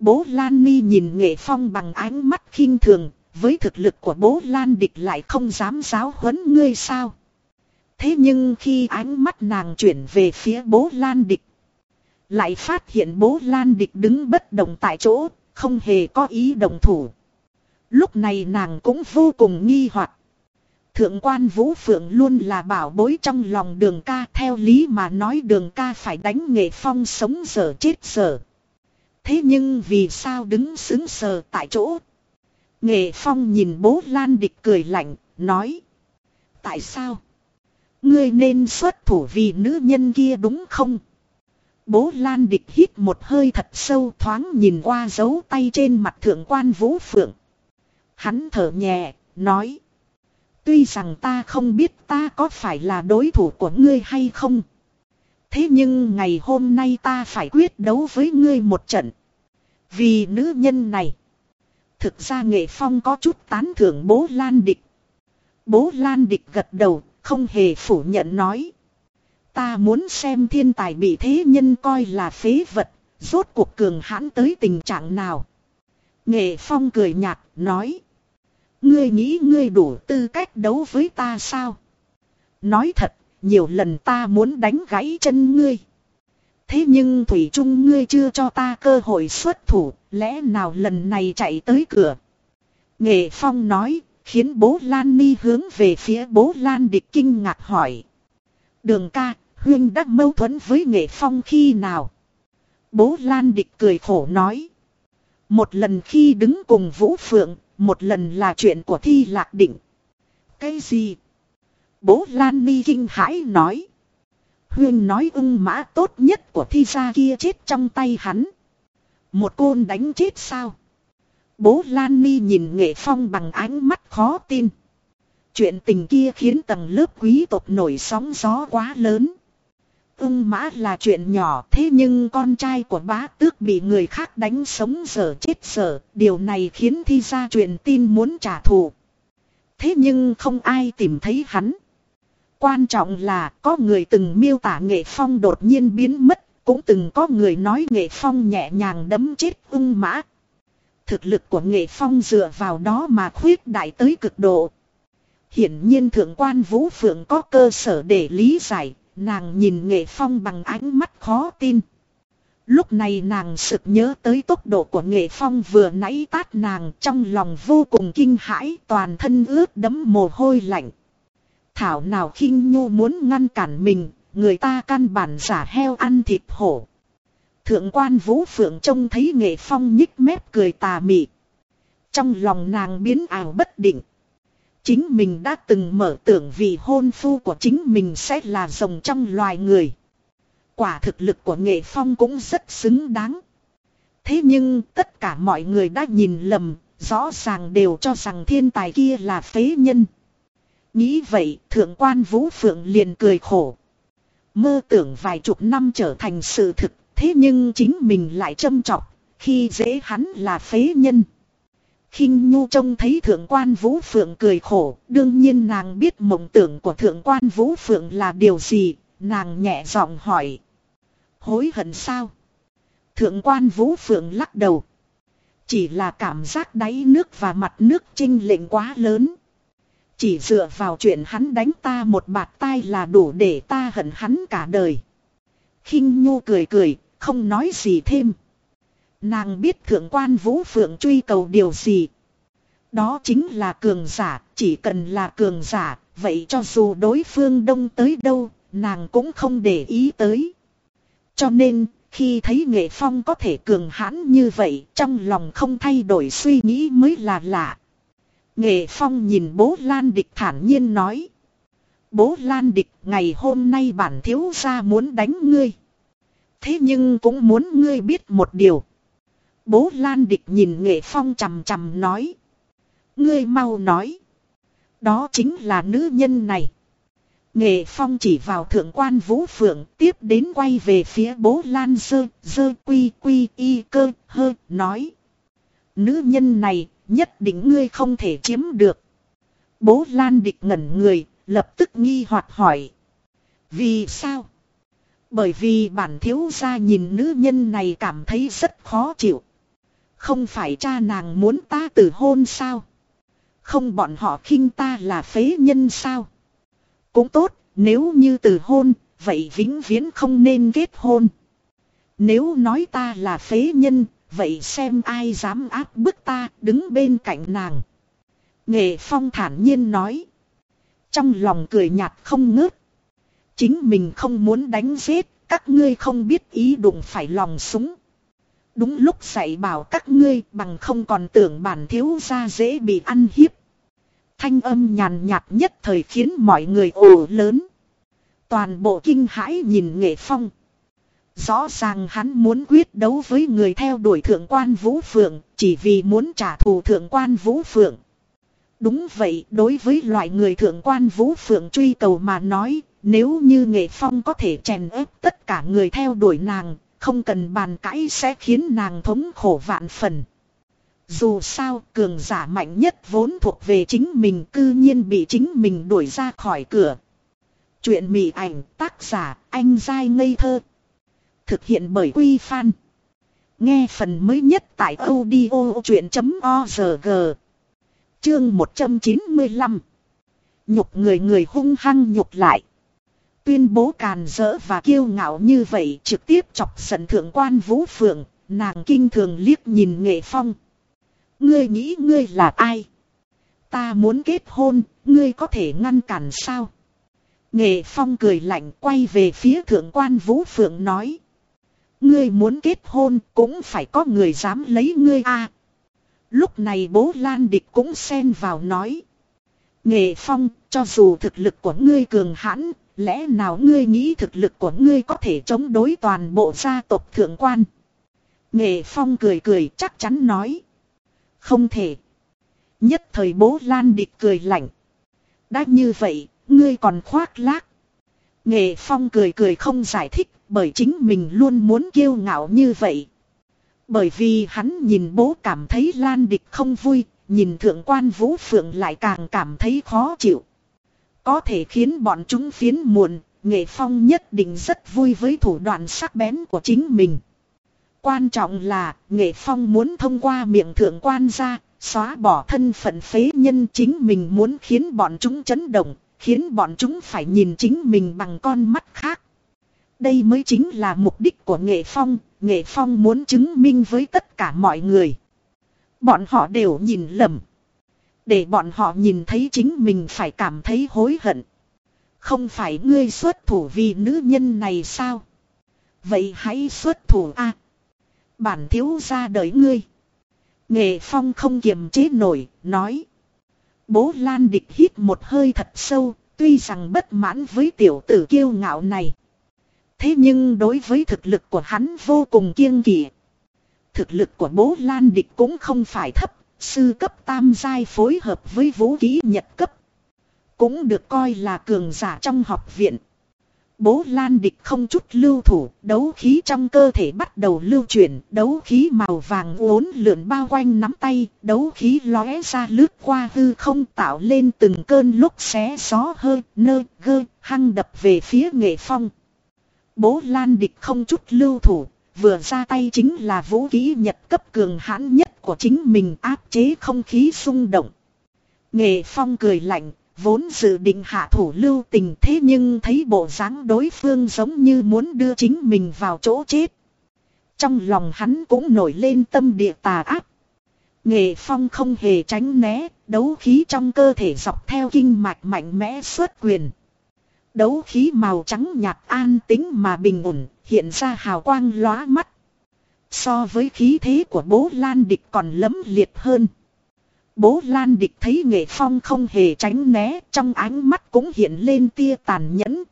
Bố Lan Ni nhìn nghệ phong bằng ánh mắt khinh thường, với thực lực của bố Lan địch lại không dám giáo huấn ngươi sao. Thế nhưng khi ánh mắt nàng chuyển về phía bố Lan địch, lại phát hiện bố Lan địch đứng bất động tại chỗ, không hề có ý đồng thủ. Lúc này nàng cũng vô cùng nghi hoặc. Thượng quan Vũ Phượng luôn là bảo bối trong lòng đường ca theo lý mà nói đường ca phải đánh nghệ phong sống dở chết dở. Thế nhưng vì sao đứng xứng sờ tại chỗ? Nghệ phong nhìn bố Lan Địch cười lạnh, nói. Tại sao? Ngươi nên xuất thủ vì nữ nhân kia đúng không? Bố Lan Địch hít một hơi thật sâu thoáng nhìn qua dấu tay trên mặt thượng quan Vũ Phượng. Hắn thở nhẹ, nói. Tuy rằng ta không biết ta có phải là đối thủ của ngươi hay không. Thế nhưng ngày hôm nay ta phải quyết đấu với ngươi một trận. Vì nữ nhân này. Thực ra nghệ phong có chút tán thưởng bố Lan Địch. Bố Lan Địch gật đầu, không hề phủ nhận nói. Ta muốn xem thiên tài bị thế nhân coi là phế vật, rốt cuộc cường hãn tới tình trạng nào. Nghệ phong cười nhạt, nói. Ngươi nghĩ ngươi đủ tư cách đấu với ta sao? Nói thật, nhiều lần ta muốn đánh gãy chân ngươi. Thế nhưng Thủy Trung ngươi chưa cho ta cơ hội xuất thủ, lẽ nào lần này chạy tới cửa? Nghệ Phong nói, khiến bố Lan Ni hướng về phía bố Lan địch kinh ngạc hỏi. Đường ca, Huyên đã mâu thuẫn với Nghệ Phong khi nào? Bố Lan địch cười khổ nói. Một lần khi đứng cùng Vũ Phượng, một lần là chuyện của thi lạc định. Cái gì? Bố Lan Ni kinh hãi nói. Huyên nói ưng mã tốt nhất của thi gia kia chết trong tay hắn. Một côn đánh chết sao? Bố Lan Ni nhìn nghệ phong bằng ánh mắt khó tin. Chuyện tình kia khiến tầng lớp quý tộc nổi sóng gió quá lớn. Ưng mã là chuyện nhỏ, thế nhưng con trai của bá tước bị người khác đánh sống giờ chết giờ. Điều này khiến thi ra truyền tin muốn trả thù. Thế nhưng không ai tìm thấy hắn. Quan trọng là có người từng miêu tả nghệ phong đột nhiên biến mất. Cũng từng có người nói nghệ phong nhẹ nhàng đấm chết ung mã. Thực lực của nghệ phong dựa vào đó mà khuyết đại tới cực độ. Hiển nhiên thượng quan vũ phượng có cơ sở để lý giải, nàng nhìn nghệ phong bằng ánh mắt khó tin. Lúc này nàng sực nhớ tới tốc độ của nghệ phong vừa nãy tát nàng trong lòng vô cùng kinh hãi toàn thân ướt đẫm mồ hôi lạnh. Thảo nào khinh nhu muốn ngăn cản mình, người ta căn bản giả heo ăn thịt hổ. Thượng quan vũ phượng trông thấy nghệ phong nhích mép cười tà mị. Trong lòng nàng biến ảo bất định. Chính mình đã từng mở tưởng vì hôn phu của chính mình sẽ là rồng trong loài người. Quả thực lực của nghệ phong cũng rất xứng đáng. Thế nhưng tất cả mọi người đã nhìn lầm, rõ ràng đều cho rằng thiên tài kia là phế nhân. Nghĩ vậy, thượng quan vũ phượng liền cười khổ. Mơ tưởng vài chục năm trở thành sự thực, thế nhưng chính mình lại châm trọc, khi dễ hắn là phế nhân khinh nhu trông thấy thượng quan vũ phượng cười khổ, đương nhiên nàng biết mộng tưởng của thượng quan vũ phượng là điều gì, nàng nhẹ giọng hỏi. Hối hận sao? Thượng quan vũ phượng lắc đầu. Chỉ là cảm giác đáy nước và mặt nước trinh lệnh quá lớn. Chỉ dựa vào chuyện hắn đánh ta một bạt tai là đủ để ta hận hắn cả đời. khinh nhu cười cười, không nói gì thêm. Nàng biết thượng quan vũ phượng truy cầu điều gì. Đó chính là cường giả, chỉ cần là cường giả, vậy cho dù đối phương đông tới đâu, nàng cũng không để ý tới. Cho nên, khi thấy nghệ phong có thể cường hãn như vậy, trong lòng không thay đổi suy nghĩ mới là lạ. Nghệ phong nhìn bố Lan Địch thản nhiên nói. Bố Lan Địch ngày hôm nay bản thiếu gia muốn đánh ngươi. Thế nhưng cũng muốn ngươi biết một điều. Bố Lan Địch nhìn Nghệ Phong chằm chằm nói. Ngươi mau nói. Đó chính là nữ nhân này. Nghệ Phong chỉ vào thượng quan Vũ Phượng tiếp đến quay về phía bố Lan Sơ, Dơ Quy Quy Y Cơ Hơ, nói. Nữ nhân này, nhất định ngươi không thể chiếm được. Bố Lan địch ngẩn người, lập tức nghi hoặc hỏi. Vì sao? Bởi vì bản thiếu gia nhìn nữ nhân này cảm thấy rất khó chịu. Không phải cha nàng muốn ta từ hôn sao? Không bọn họ khinh ta là phế nhân sao? Cũng tốt, nếu như từ hôn, vậy vĩnh viễn không nên kết hôn. Nếu nói ta là phế nhân, vậy xem ai dám áp bức ta đứng bên cạnh nàng. Nghệ Phong thản nhiên nói. Trong lòng cười nhạt không ngớt. Chính mình không muốn đánh giết, các ngươi không biết ý đụng phải lòng súng. Đúng lúc dạy bảo các ngươi bằng không còn tưởng bản thiếu gia dễ bị ăn hiếp. Thanh âm nhàn nhạt nhất thời khiến mọi người ồ lớn. Toàn bộ kinh hãi nhìn nghệ phong. Rõ ràng hắn muốn quyết đấu với người theo đuổi thượng quan Vũ Phượng, chỉ vì muốn trả thù thượng quan Vũ Phượng. Đúng vậy, đối với loại người thượng quan Vũ Phượng truy cầu mà nói, nếu như nghệ phong có thể chèn ép tất cả người theo đuổi nàng, không cần bàn cãi sẽ khiến nàng thống khổ vạn phần. Dù sao cường giả mạnh nhất vốn thuộc về chính mình cư nhiên bị chính mình đuổi ra khỏi cửa. Chuyện mị ảnh tác giả anh dai ngây thơ. Thực hiện bởi Quy Phan. Nghe phần mới nhất tại audio chuyện.org. Chương 195. Nhục người người hung hăng nhục lại. Tuyên bố càn rỡ và kiêu ngạo như vậy trực tiếp chọc giận thượng quan vũ phượng, nàng kinh thường liếc nhìn nghệ phong. Ngươi nghĩ ngươi là ai? Ta muốn kết hôn, ngươi có thể ngăn cản sao? Nghệ phong cười lạnh quay về phía thượng quan vũ phượng nói. Ngươi muốn kết hôn cũng phải có người dám lấy ngươi a. Lúc này bố Lan Địch cũng xen vào nói. Nghệ phong, cho dù thực lực của ngươi cường hãn, Lẽ nào ngươi nghĩ thực lực của ngươi có thể chống đối toàn bộ gia tộc thượng quan? Nghệ Phong cười cười chắc chắn nói. Không thể. Nhất thời bố Lan địch cười lạnh. Đã như vậy, ngươi còn khoác lác. Nghệ Phong cười cười không giải thích bởi chính mình luôn muốn kiêu ngạo như vậy. Bởi vì hắn nhìn bố cảm thấy Lan địch không vui, nhìn thượng quan vũ phượng lại càng cảm thấy khó chịu. Có thể khiến bọn chúng phiến muộn, nghệ phong nhất định rất vui với thủ đoạn sắc bén của chính mình. Quan trọng là, nghệ phong muốn thông qua miệng thượng quan ra, xóa bỏ thân phận phế nhân chính mình muốn khiến bọn chúng chấn động, khiến bọn chúng phải nhìn chính mình bằng con mắt khác. Đây mới chính là mục đích của nghệ phong, nghệ phong muốn chứng minh với tất cả mọi người. Bọn họ đều nhìn lầm. Để bọn họ nhìn thấy chính mình phải cảm thấy hối hận. Không phải ngươi xuất thủ vì nữ nhân này sao? Vậy hãy xuất thủ a. bản thiếu ra đợi ngươi. Nghệ Phong không kiềm chế nổi, nói. Bố Lan Địch hít một hơi thật sâu, tuy rằng bất mãn với tiểu tử kiêu ngạo này. Thế nhưng đối với thực lực của hắn vô cùng kiêng kỵ. Thực lực của bố Lan Địch cũng không phải thấp, sư cấp tam giai phối hợp với vũ khí nhật cấp. Cũng được coi là cường giả trong học viện. Bố Lan Địch không chút lưu thủ, đấu khí trong cơ thể bắt đầu lưu chuyển, đấu khí màu vàng uốn lượn bao quanh nắm tay, đấu khí lóe ra lướt qua hư không tạo lên từng cơn lúc xé gió hơi, nơ, gơ, hăng đập về phía nghệ phong. Bố Lan Địch không chút lưu thủ, vừa ra tay chính là vũ khí nhật cấp cường hãn nhất của chính mình áp chế không khí xung động. Nghệ Phong cười lạnh, vốn dự định hạ thủ lưu tình thế nhưng thấy bộ dáng đối phương giống như muốn đưa chính mình vào chỗ chết. Trong lòng hắn cũng nổi lên tâm địa tà ác. Nghệ Phong không hề tránh né, đấu khí trong cơ thể dọc theo kinh mạch mạnh mẽ xuất quyền. Đấu khí màu trắng nhạt an tính mà bình ổn, hiện ra hào quang lóa mắt. So với khí thế của bố Lan Địch còn lấm liệt hơn. Bố Lan Địch thấy nghệ phong không hề tránh né, trong ánh mắt cũng hiện lên tia tàn nhẫn.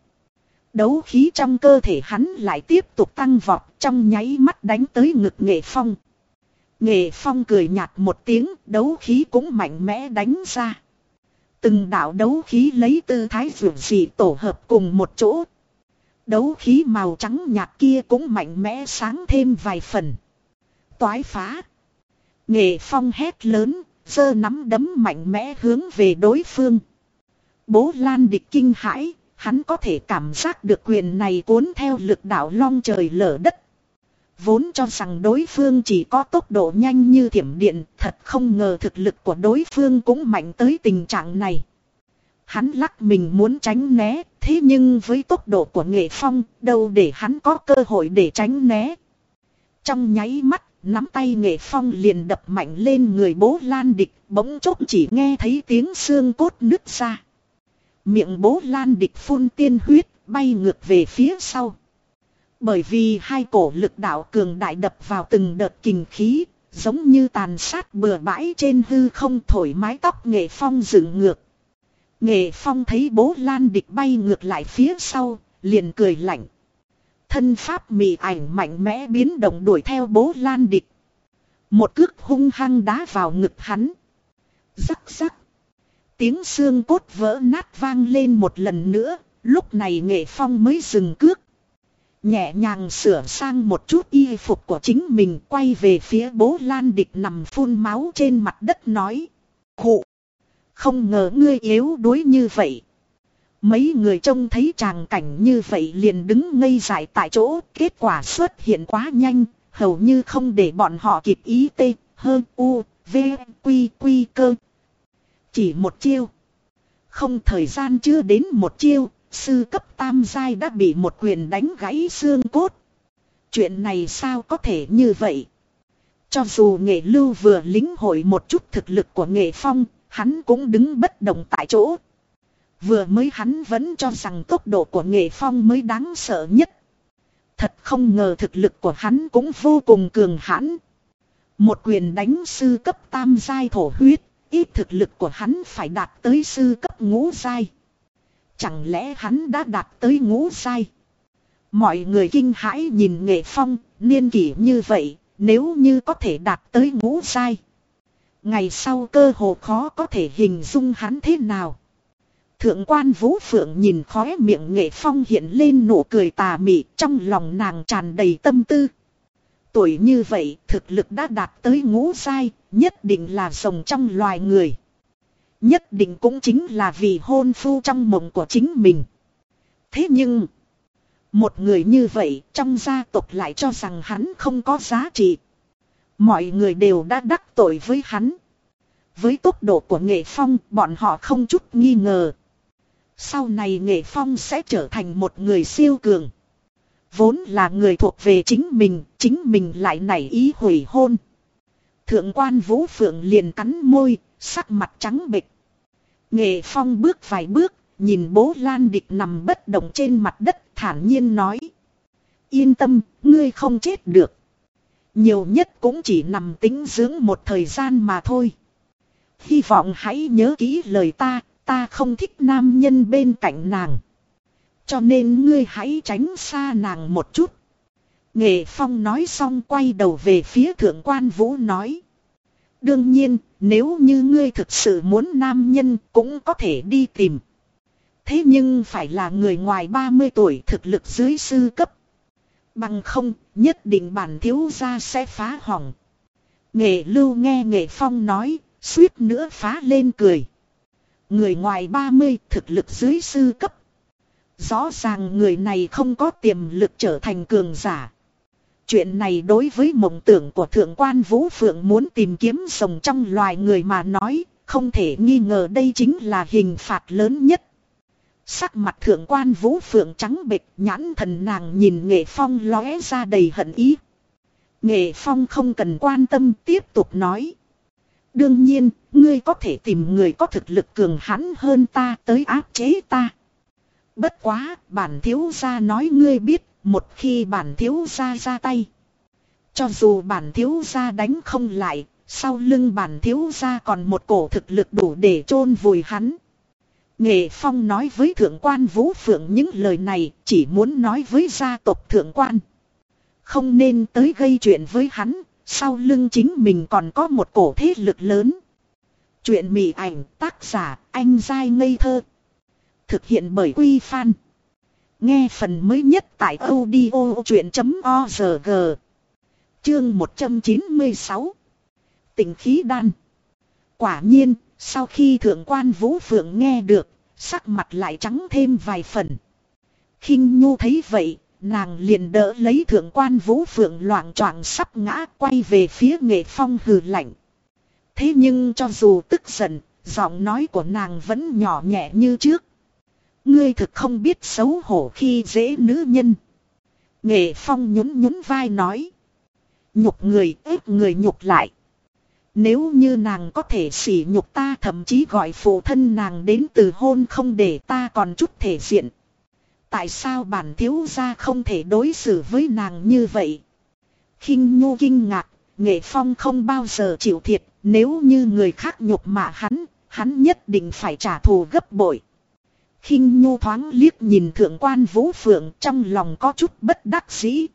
Đấu khí trong cơ thể hắn lại tiếp tục tăng vọt trong nháy mắt đánh tới ngực nghệ phong. Nghệ phong cười nhạt một tiếng, đấu khí cũng mạnh mẽ đánh ra. Từng đạo đấu khí lấy tư thái vượt dị tổ hợp cùng một chỗ. Đấu khí màu trắng nhạt kia cũng mạnh mẽ sáng thêm vài phần. Toái phá. Nghệ phong hét lớn, giơ nắm đấm mạnh mẽ hướng về đối phương. Bố Lan địch kinh hãi, hắn có thể cảm giác được quyền này cuốn theo lực đạo long trời lở đất. Vốn cho rằng đối phương chỉ có tốc độ nhanh như thiểm điện, thật không ngờ thực lực của đối phương cũng mạnh tới tình trạng này. Hắn lắc mình muốn tránh né, thế nhưng với tốc độ của nghệ phong, đâu để hắn có cơ hội để tránh né. Trong nháy mắt, nắm tay nghệ phong liền đập mạnh lên người bố lan địch, bỗng chốc chỉ nghe thấy tiếng xương cốt nứt ra. Miệng bố lan địch phun tiên huyết, bay ngược về phía sau. Bởi vì hai cổ lực đạo cường đại đập vào từng đợt kinh khí, giống như tàn sát bừa bãi trên hư không thổi mái tóc nghệ phong dựng ngược. Nghệ phong thấy bố lan địch bay ngược lại phía sau, liền cười lạnh. Thân pháp mị ảnh mạnh mẽ biến động đuổi theo bố lan địch. Một cước hung hăng đá vào ngực hắn. Rắc rắc. Tiếng xương cốt vỡ nát vang lên một lần nữa, lúc này nghệ phong mới dừng cước. Nhẹ nhàng sửa sang một chút y phục của chính mình quay về phía bố Lan Địch nằm phun máu trên mặt đất nói. Khụ! Không ngờ ngươi yếu đuối như vậy. Mấy người trông thấy tràng cảnh như vậy liền đứng ngây dại tại chỗ, kết quả xuất hiện quá nhanh, hầu như không để bọn họ kịp ý tê, hơn u, v, quy, quy cơ. Chỉ một chiêu. Không thời gian chưa đến một chiêu, Sư cấp tam giai đã bị một quyền đánh gãy xương cốt. Chuyện này sao có thể như vậy? Cho dù nghệ lưu vừa lính hội một chút thực lực của nghệ phong, hắn cũng đứng bất động tại chỗ. Vừa mới hắn vẫn cho rằng tốc độ của nghệ phong mới đáng sợ nhất. Thật không ngờ thực lực của hắn cũng vô cùng cường hãn. Một quyền đánh sư cấp tam giai thổ huyết, ít thực lực của hắn phải đạt tới sư cấp ngũ giai. Chẳng lẽ hắn đã đạt tới ngũ sai? Mọi người kinh hãi nhìn nghệ phong, niên kỷ như vậy, nếu như có thể đạt tới ngũ sai. Ngày sau cơ hồ khó có thể hình dung hắn thế nào. Thượng quan Vũ Phượng nhìn khóe miệng nghệ phong hiện lên nụ cười tà mị trong lòng nàng tràn đầy tâm tư. Tuổi như vậy thực lực đã đạt tới ngũ sai, nhất định là rồng trong loài người. Nhất định cũng chính là vì hôn phu trong mộng của chính mình. Thế nhưng, một người như vậy trong gia tộc lại cho rằng hắn không có giá trị. Mọi người đều đã đắc tội với hắn. Với tốc độ của nghệ phong bọn họ không chút nghi ngờ. Sau này nghệ phong sẽ trở thành một người siêu cường. Vốn là người thuộc về chính mình, chính mình lại nảy ý hủy hôn. Thượng quan Vũ Phượng liền cắn môi, sắc mặt trắng bệch. Nghệ phong bước vài bước, nhìn bố Lan Địch nằm bất động trên mặt đất thản nhiên nói. Yên tâm, ngươi không chết được. Nhiều nhất cũng chỉ nằm tính dưỡng một thời gian mà thôi. Hy vọng hãy nhớ kỹ lời ta, ta không thích nam nhân bên cạnh nàng. Cho nên ngươi hãy tránh xa nàng một chút. Nghệ Phong nói xong quay đầu về phía thượng quan vũ nói. Đương nhiên, nếu như ngươi thực sự muốn nam nhân cũng có thể đi tìm. Thế nhưng phải là người ngoài 30 tuổi thực lực dưới sư cấp. Bằng không, nhất định bản thiếu gia sẽ phá hỏng. Nghệ lưu nghe nghệ phong nói, suýt nữa phá lên cười. Người ngoài 30 thực lực dưới sư cấp. Rõ ràng người này không có tiềm lực trở thành cường giả. Chuyện này đối với mộng tưởng của thượng quan Vũ Phượng muốn tìm kiếm rồng trong loài người mà nói, không thể nghi ngờ đây chính là hình phạt lớn nhất. Sắc mặt thượng quan Vũ Phượng trắng bệch nhãn thần nàng nhìn nghệ phong lóe ra đầy hận ý. Nghệ phong không cần quan tâm tiếp tục nói. Đương nhiên, ngươi có thể tìm người có thực lực cường hãn hơn ta tới áp chế ta. Bất quá, bản thiếu gia nói ngươi biết, một khi bản thiếu gia ra tay. Cho dù bản thiếu gia đánh không lại, sau lưng bản thiếu gia còn một cổ thực lực đủ để chôn vùi hắn. Nghệ Phong nói với thượng quan Vũ Phượng những lời này chỉ muốn nói với gia tộc thượng quan. Không nên tới gây chuyện với hắn, sau lưng chính mình còn có một cổ thế lực lớn. Chuyện mị ảnh tác giả anh dai ngây thơ. Thực hiện bởi Quy Phan. Nghe phần mới nhất tại audio chuyện.org. Chương 196. Tình khí đan. Quả nhiên, sau khi thượng quan Vũ Phượng nghe được, sắc mặt lại trắng thêm vài phần. khinh Nhu thấy vậy, nàng liền đỡ lấy thượng quan Vũ Phượng loạn choạng sắp ngã quay về phía nghệ phong hừ lạnh. Thế nhưng cho dù tức giận, giọng nói của nàng vẫn nhỏ nhẹ như trước. Ngươi thực không biết xấu hổ khi dễ nữ nhân. Nghệ phong nhún nhún vai nói. Nhục người ép người nhục lại. Nếu như nàng có thể sỉ nhục ta thậm chí gọi phụ thân nàng đến từ hôn không để ta còn chút thể diện. Tại sao bản thiếu gia không thể đối xử với nàng như vậy? khinh nhu kinh ngạc, nghệ phong không bao giờ chịu thiệt, nếu như người khác nhục mạ hắn, hắn nhất định phải trả thù gấp bội khinh nhu thoáng liếc nhìn thượng quan vũ phượng trong lòng có chút bất đắc dĩ.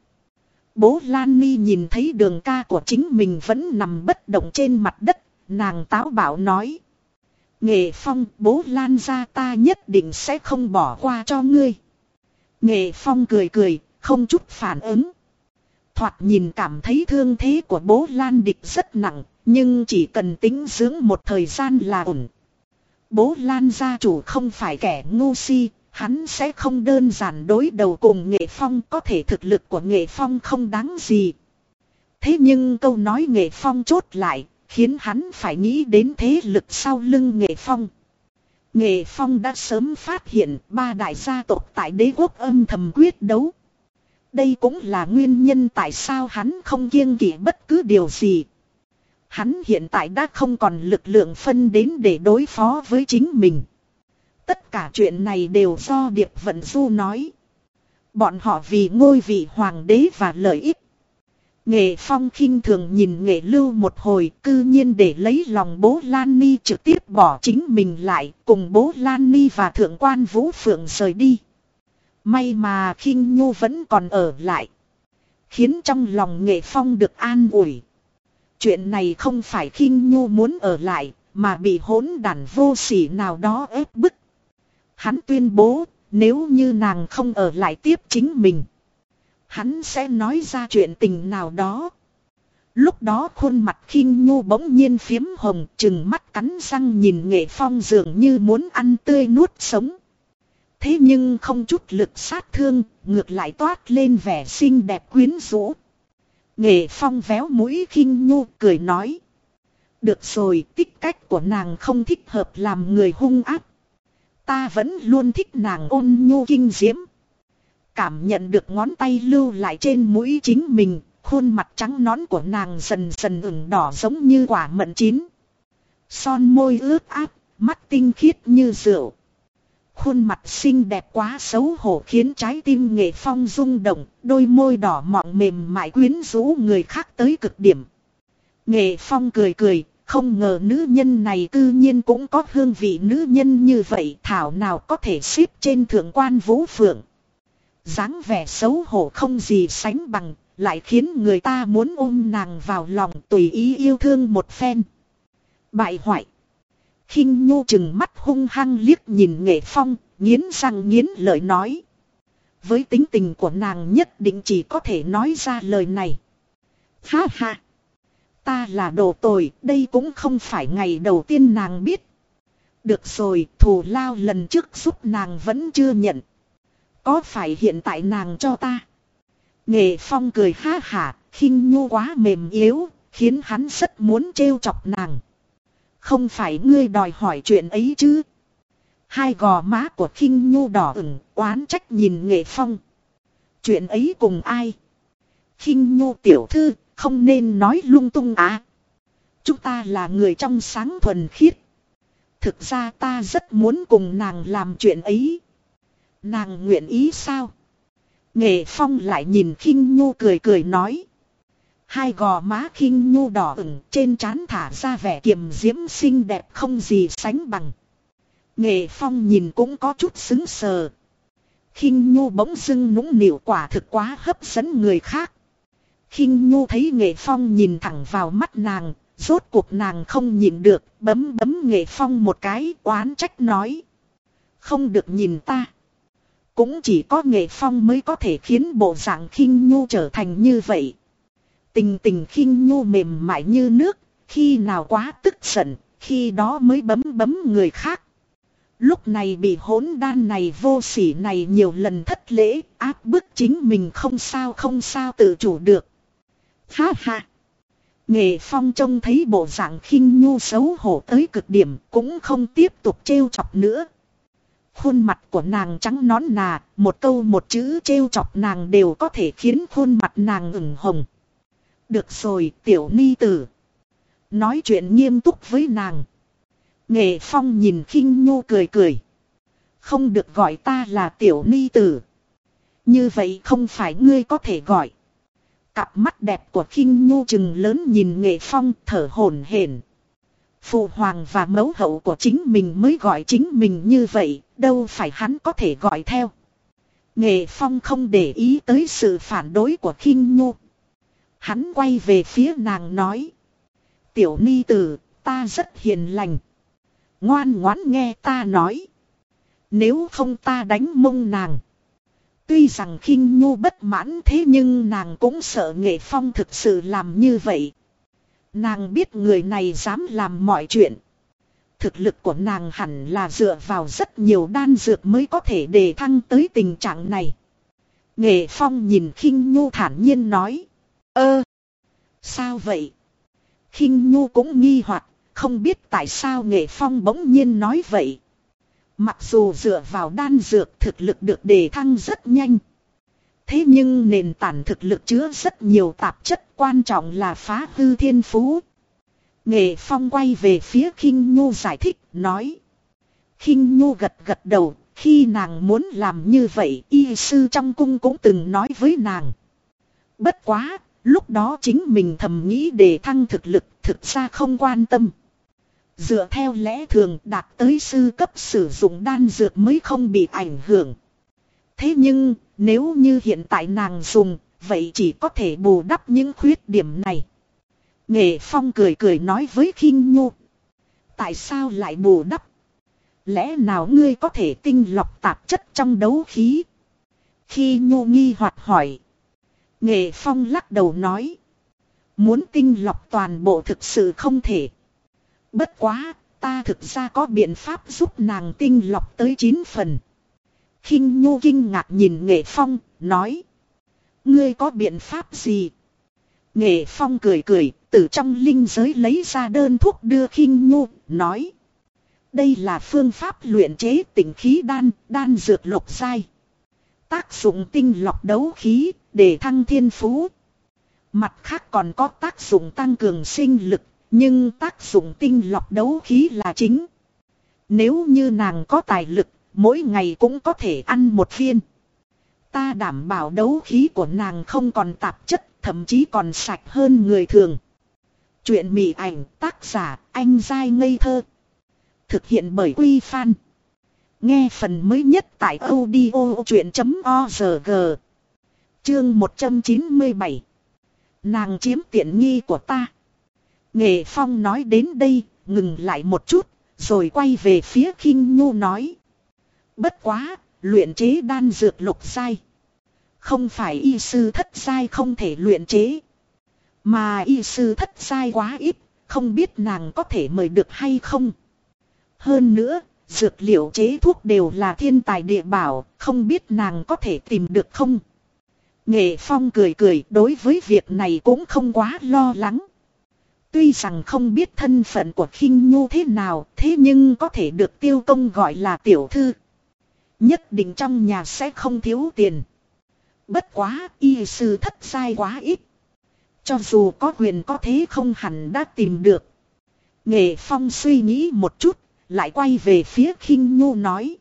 Bố Lan Ni nhìn thấy đường ca của chính mình vẫn nằm bất động trên mặt đất, nàng táo bảo nói. Nghệ Phong bố Lan ra ta nhất định sẽ không bỏ qua cho ngươi. Nghệ Phong cười cười, không chút phản ứng. Thoạt nhìn cảm thấy thương thế của bố Lan Địch rất nặng, nhưng chỉ cần tính dưỡng một thời gian là ổn bố Lan gia chủ không phải kẻ ngu si, hắn sẽ không đơn giản đối đầu cùng nghệ phong có thể thực lực của nghệ phong không đáng gì. Thế nhưng câu nói nghệ phong chốt lại, khiến hắn phải nghĩ đến thế lực sau lưng nghệ phong. Nghệ phong đã sớm phát hiện ba đại gia tộc tại đế quốc âm thầm quyết đấu. Đây cũng là nguyên nhân tại sao hắn không kiêng kỵ bất cứ điều gì. Hắn hiện tại đã không còn lực lượng phân đến để đối phó với chính mình. Tất cả chuyện này đều do Điệp Vận Du nói. Bọn họ vì ngôi vị hoàng đế và lợi ích. Nghệ Phong khinh thường nhìn Nghệ Lưu một hồi, cư nhiên để lấy lòng bố Lan Ni trực tiếp bỏ chính mình lại, cùng bố Lan Ni và thượng quan Vũ Phượng rời đi. May mà khinh Nhu vẫn còn ở lại. Khiến trong lòng nghệ phong được an ủi. Chuyện này không phải khinh nhu muốn ở lại, mà bị hỗn đản vô sỉ nào đó ép bức. Hắn tuyên bố, nếu như nàng không ở lại tiếp chính mình. Hắn sẽ nói ra chuyện tình nào đó. Lúc đó khuôn mặt khinh nhu bỗng nhiên phiếm hồng chừng mắt cắn răng nhìn nghệ phong dường như muốn ăn tươi nuốt sống. Thế nhưng không chút lực sát thương, ngược lại toát lên vẻ xinh đẹp quyến rũ. Nghệ phong véo mũi khinh nhu cười nói. Được rồi, tích cách của nàng không thích hợp làm người hung ác. Ta vẫn luôn thích nàng ôn nhu kinh diễm. Cảm nhận được ngón tay lưu lại trên mũi chính mình, khuôn mặt trắng nón của nàng dần dần ửng đỏ giống như quả mận chín. Son môi ướt áp, mắt tinh khiết như rượu. Khuôn mặt xinh đẹp quá xấu hổ khiến trái tim nghệ phong rung động, đôi môi đỏ mọng mềm mại quyến rũ người khác tới cực điểm. Nghệ phong cười cười, không ngờ nữ nhân này cư nhiên cũng có hương vị nữ nhân như vậy thảo nào có thể xếp trên thượng quan vũ phượng. dáng vẻ xấu hổ không gì sánh bằng, lại khiến người ta muốn ôm nàng vào lòng tùy ý yêu thương một phen. Bại hoại khinh nhu chừng mắt hung hăng liếc nhìn nghệ phong, nghiến răng nghiến lợi nói. Với tính tình của nàng nhất định chỉ có thể nói ra lời này. Ha ha! Ta là đồ tồi, đây cũng không phải ngày đầu tiên nàng biết. Được rồi, thù lao lần trước giúp nàng vẫn chưa nhận. Có phải hiện tại nàng cho ta? Nghệ phong cười ha hả, khinh nhu quá mềm yếu, khiến hắn rất muốn trêu chọc nàng. Không phải ngươi đòi hỏi chuyện ấy chứ. Hai gò má của khinh nhu đỏ ửng, oán trách nhìn nghệ phong. Chuyện ấy cùng ai? khinh nhu tiểu thư, không nên nói lung tung à. Chúng ta là người trong sáng thuần khiết. Thực ra ta rất muốn cùng nàng làm chuyện ấy. Nàng nguyện ý sao? Nghệ phong lại nhìn khinh nhu cười cười nói. Hai gò má khinh nhu đỏ ửng trên trán thả ra vẻ kiềm diễm xinh đẹp không gì sánh bằng. Nghệ phong nhìn cũng có chút xứng sờ. khinh nhu bỗng dưng nũng nịu quả thực quá hấp dẫn người khác. khinh nhu thấy nghệ phong nhìn thẳng vào mắt nàng, rốt cuộc nàng không nhìn được, bấm bấm nghệ phong một cái oán trách nói. Không được nhìn ta. Cũng chỉ có nghệ phong mới có thể khiến bộ dạng khinh nhu trở thành như vậy. Tình tình khinh nhu mềm mại như nước, khi nào quá tức giận, khi đó mới bấm bấm người khác. Lúc này bị hỗn đan này vô sỉ này nhiều lần thất lễ, áp bức chính mình không sao không sao tự chủ được. Ha ha! Nghệ phong trông thấy bộ dạng khinh nhu xấu hổ tới cực điểm cũng không tiếp tục trêu chọc nữa. Khuôn mặt của nàng trắng nón nà, một câu một chữ trêu chọc nàng đều có thể khiến khuôn mặt nàng ửng hồng. Được rồi tiểu ni tử. Nói chuyện nghiêm túc với nàng. Nghệ phong nhìn khinh nhu cười cười. Không được gọi ta là tiểu ni tử. Như vậy không phải ngươi có thể gọi. Cặp mắt đẹp của khinh nhu chừng lớn nhìn nghệ phong thở hổn hển. Phụ hoàng và mẫu hậu của chính mình mới gọi chính mình như vậy, đâu phải hắn có thể gọi theo. Nghệ phong không để ý tới sự phản đối của khinh nhu. Hắn quay về phía nàng nói. Tiểu ni tử, ta rất hiền lành. Ngoan ngoãn nghe ta nói. Nếu không ta đánh mông nàng. Tuy rằng khinh nhu bất mãn thế nhưng nàng cũng sợ nghệ phong thực sự làm như vậy. Nàng biết người này dám làm mọi chuyện. Thực lực của nàng hẳn là dựa vào rất nhiều đan dược mới có thể đề thăng tới tình trạng này. Nghệ phong nhìn khinh nhu thản nhiên nói. Ơ! Sao vậy? khinh nhu cũng nghi hoặc không biết tại sao nghệ phong bỗng nhiên nói vậy. Mặc dù dựa vào đan dược thực lực được đề thăng rất nhanh. Thế nhưng nền tảng thực lực chứa rất nhiều tạp chất quan trọng là phá hư thiên phú. Nghệ phong quay về phía khinh nhu giải thích, nói. khinh nhu gật gật đầu, khi nàng muốn làm như vậy, y sư trong cung cũng từng nói với nàng. Bất quá, lúc đó chính mình thầm nghĩ để thăng thực lực, thực ra không quan tâm. Dựa theo lẽ thường đạt tới sư cấp sử dụng đan dược mới không bị ảnh hưởng. Thế nhưng, nếu như hiện tại nàng dùng, vậy chỉ có thể bù đắp những khuyết điểm này. Nghệ Phong cười cười nói với khinh Nhu. Tại sao lại bù đắp? Lẽ nào ngươi có thể tinh lọc tạp chất trong đấu khí? Khi Nhu nghi hoặc hỏi. Nghệ Phong lắc đầu nói. Muốn tinh lọc toàn bộ thực sự không thể. Bất quá, ta thực ra có biện pháp giúp nàng tinh lọc tới 9 phần. khinh Nhu kinh ngạc nhìn Nghệ Phong, nói. Ngươi có biện pháp gì? Nghệ Phong cười cười, từ trong linh giới lấy ra đơn thuốc đưa khinh Nhu, nói. Đây là phương pháp luyện chế tỉnh khí đan, đan dược lục dai. Tác dụng tinh lọc đấu khí, để thăng thiên phú. Mặt khác còn có tác dụng tăng cường sinh lực, nhưng tác dụng tinh lọc đấu khí là chính. Nếu như nàng có tài lực, mỗi ngày cũng có thể ăn một viên. Ta đảm bảo đấu khí của nàng không còn tạp chất, thậm chí còn sạch hơn người thường. Chuyện mị ảnh tác giả anh dai ngây thơ. Thực hiện bởi Quy Phan. Nghe phần mới nhất tại audio chuyện.org. Chương 197. Nàng chiếm tiện nghi của ta. Nghệ Phong nói đến đây, ngừng lại một chút, rồi quay về phía khinh Nhu nói. Bất quá, luyện chế đan dược lục sai. Không phải y sư thất sai không thể luyện chế. Mà y sư thất sai quá ít, không biết nàng có thể mời được hay không. Hơn nữa, dược liệu chế thuốc đều là thiên tài địa bảo, không biết nàng có thể tìm được không. Nghệ Phong cười cười đối với việc này cũng không quá lo lắng. Tuy rằng không biết thân phận của khinh nhu thế nào, thế nhưng có thể được tiêu công gọi là tiểu thư. Nhất định trong nhà sẽ không thiếu tiền. Bất quá, y sư thất sai quá ít. Cho dù có quyền có thế không hẳn đã tìm được. Nghệ Phong suy nghĩ một chút, lại quay về phía khinh nhu nói.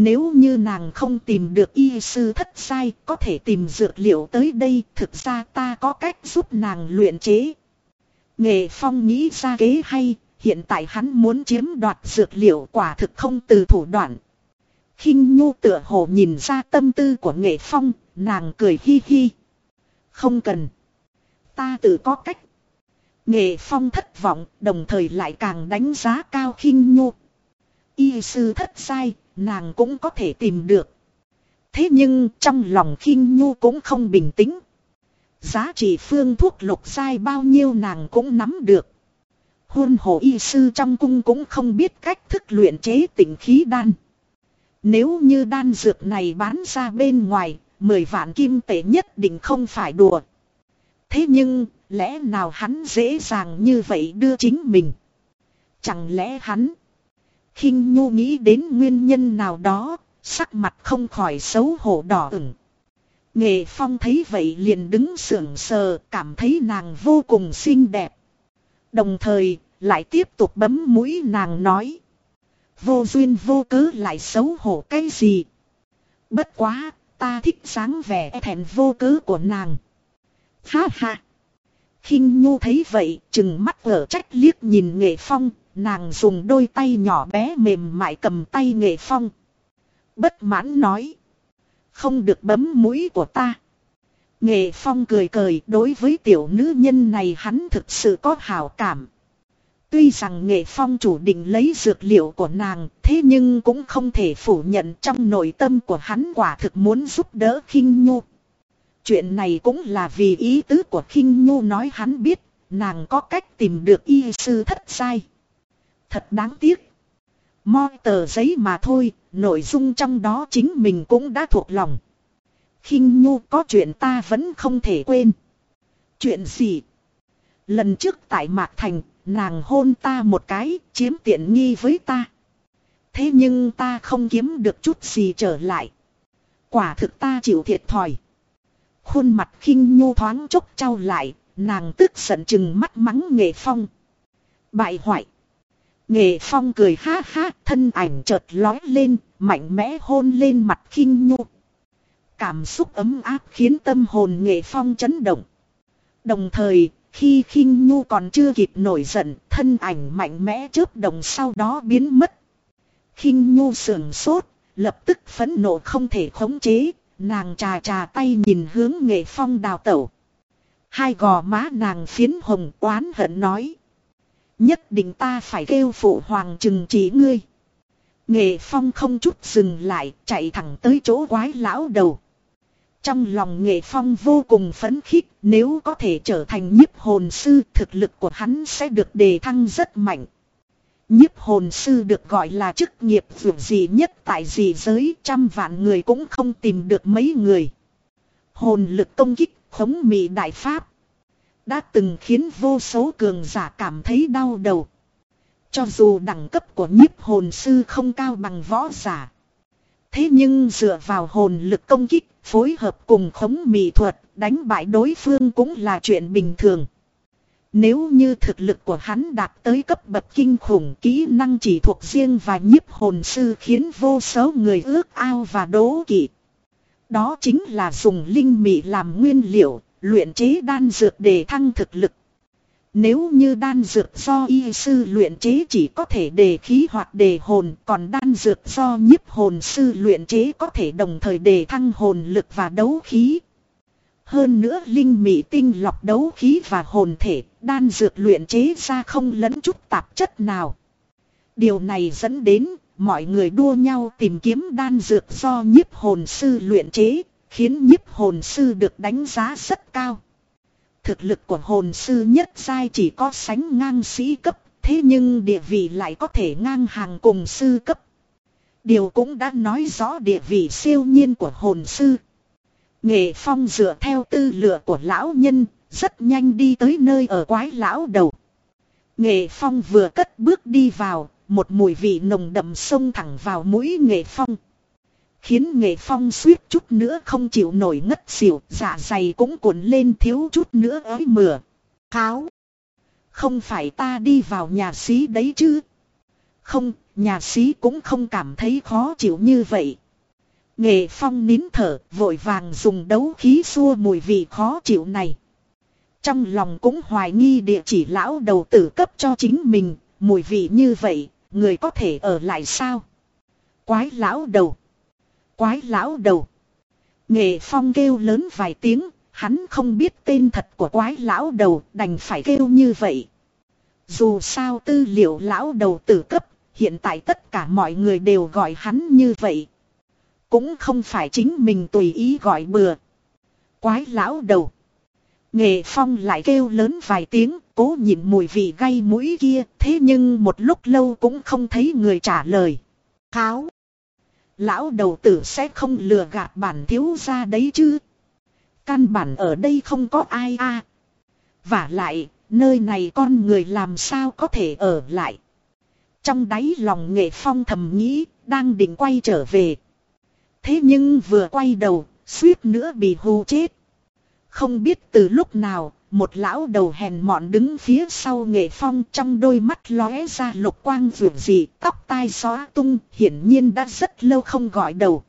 Nếu như nàng không tìm được y sư thất sai, có thể tìm dược liệu tới đây, thực ra ta có cách giúp nàng luyện chế. Nghệ Phong nghĩ ra kế hay, hiện tại hắn muốn chiếm đoạt dược liệu quả thực không từ thủ đoạn. khinh nhu tựa hồ nhìn ra tâm tư của Nghệ Phong, nàng cười hi hi. Không cần. Ta tự có cách. Nghệ Phong thất vọng, đồng thời lại càng đánh giá cao khinh nhu. Y sư thất sai, nàng cũng có thể tìm được. Thế nhưng trong lòng khinh nhu cũng không bình tĩnh. Giá trị phương thuốc lục sai bao nhiêu nàng cũng nắm được. Hôn hồ y sư trong cung cũng không biết cách thức luyện chế tỉnh khí đan. Nếu như đan dược này bán ra bên ngoài, mười vạn kim tệ nhất định không phải đùa. Thế nhưng, lẽ nào hắn dễ dàng như vậy đưa chính mình? Chẳng lẽ hắn khinh nhu nghĩ đến nguyên nhân nào đó, sắc mặt không khỏi xấu hổ đỏ ửng. Nghệ Phong thấy vậy liền đứng sưởng sờ, cảm thấy nàng vô cùng xinh đẹp. Đồng thời, lại tiếp tục bấm mũi nàng nói. Vô duyên vô cớ lại xấu hổ cái gì. Bất quá, ta thích sáng vẻ thẹn vô cớ của nàng. Ha ha. khinh Nhu thấy vậy, chừng mắt ở trách liếc nhìn Nghệ Phong, nàng dùng đôi tay nhỏ bé mềm mại cầm tay Nghệ Phong. Bất mãn nói. Không được bấm mũi của ta. Nghệ Phong cười cười đối với tiểu nữ nhân này hắn thực sự có hảo cảm. Tuy rằng Nghệ Phong chủ định lấy dược liệu của nàng, thế nhưng cũng không thể phủ nhận trong nội tâm của hắn quả thực muốn giúp đỡ khinh Nhu. Chuyện này cũng là vì ý tứ của khinh Nhu nói hắn biết, nàng có cách tìm được y sư thất sai. Thật đáng tiếc. Mo tờ giấy mà thôi, nội dung trong đó chính mình cũng đã thuộc lòng. khinh Nhu có chuyện ta vẫn không thể quên. Chuyện gì? Lần trước tại Mạc Thành, nàng hôn ta một cái, chiếm tiện nghi với ta. Thế nhưng ta không kiếm được chút gì trở lại. Quả thực ta chịu thiệt thòi. Khuôn mặt khinh nhu thoáng chốc trao lại, nàng tức giận chừng mắt mắng nghệ phong. Bại hoại. Nghệ phong cười ha ha, thân ảnh chợt lói lên, mạnh mẽ hôn lên mặt khinh nhu. Cảm xúc ấm áp khiến tâm hồn nghệ phong chấn động. Đồng thời, khi khinh nhu còn chưa kịp nổi giận, thân ảnh mạnh mẽ chớp đồng sau đó biến mất. khinh nhu sườn sốt, lập tức phẫn nộ không thể khống chế, nàng trà trà tay nhìn hướng nghệ phong đào tẩu. Hai gò má nàng phiến hồng oán hận nói. Nhất định ta phải kêu phụ hoàng trừng trị ngươi. Nghệ phong không chút dừng lại, chạy thẳng tới chỗ quái lão đầu. Trong lòng nghệ phong vô cùng phấn khích, nếu có thể trở thành nhiếp hồn sư, thực lực của hắn sẽ được đề thăng rất mạnh. Nhiếp hồn sư được gọi là chức nghiệp dù gì nhất tại gì giới, trăm vạn người cũng không tìm được mấy người. Hồn lực công kích, khống mị đại pháp. Đã từng khiến vô số cường giả cảm thấy đau đầu. Cho dù đẳng cấp của nhiếp hồn sư không cao bằng võ giả. Thế nhưng dựa vào hồn lực công kích, phối hợp cùng khống mỹ thuật, đánh bại đối phương cũng là chuyện bình thường. Nếu như thực lực của hắn đạt tới cấp bậc kinh khủng kỹ năng chỉ thuộc riêng và nhiếp hồn sư khiến vô số người ước ao và đố kỵ. Đó chính là dùng linh mị làm nguyên liệu, luyện chế đan dược để thăng thực lực. Nếu như đan dược do y sư luyện chế chỉ có thể đề khí hoặc đề hồn, còn đan dược do nhiếp hồn sư luyện chế có thể đồng thời đề thăng hồn lực và đấu khí. Hơn nữa linh mị tinh lọc đấu khí và hồn thể, đan dược luyện chế ra không lẫn chút tạp chất nào. Điều này dẫn đến mọi người đua nhau tìm kiếm đan dược do nhiếp hồn sư luyện chế, khiến nhiếp hồn sư được đánh giá rất cao. Thực lực của hồn sư nhất giai chỉ có sánh ngang sĩ cấp, thế nhưng địa vị lại có thể ngang hàng cùng sư cấp. Điều cũng đã nói rõ địa vị siêu nhiên của hồn sư. Nghệ phong dựa theo tư lựa của lão nhân, rất nhanh đi tới nơi ở quái lão đầu. Nghệ phong vừa cất bước đi vào, một mùi vị nồng đậm xông thẳng vào mũi nghệ phong. Khiến nghệ phong suýt chút nữa không chịu nổi ngất xỉu, dạ dày cũng cuộn lên thiếu chút nữa ới mửa. Kháo! Không phải ta đi vào nhà xí đấy chứ? Không, nhà xí cũng không cảm thấy khó chịu như vậy. Nghệ phong nín thở, vội vàng dùng đấu khí xua mùi vị khó chịu này. Trong lòng cũng hoài nghi địa chỉ lão đầu tử cấp cho chính mình, mùi vị như vậy, người có thể ở lại sao? Quái lão đầu. Quái lão đầu. Nghệ phong kêu lớn vài tiếng, hắn không biết tên thật của quái lão đầu đành phải kêu như vậy. Dù sao tư liệu lão đầu tử cấp, hiện tại tất cả mọi người đều gọi hắn như vậy. Cũng không phải chính mình tùy ý gọi bừa. Quái lão đầu. Nghệ phong lại kêu lớn vài tiếng, cố nhịn mùi vị gây mũi kia, thế nhưng một lúc lâu cũng không thấy người trả lời. Kháo. Lão đầu tử sẽ không lừa gạt bản thiếu ra đấy chứ. Căn bản ở đây không có ai a. À. Và lại, nơi này con người làm sao có thể ở lại. Trong đáy lòng nghệ phong thầm nghĩ, đang định quay trở về. Thế nhưng vừa quay đầu, suýt nữa bị hù chết. Không biết từ lúc nào, một lão đầu hèn mọn đứng phía sau nghệ phong trong đôi mắt lóe ra lục quang vượt dị, tóc tai xóa tung, hiển nhiên đã rất lâu không gọi đầu.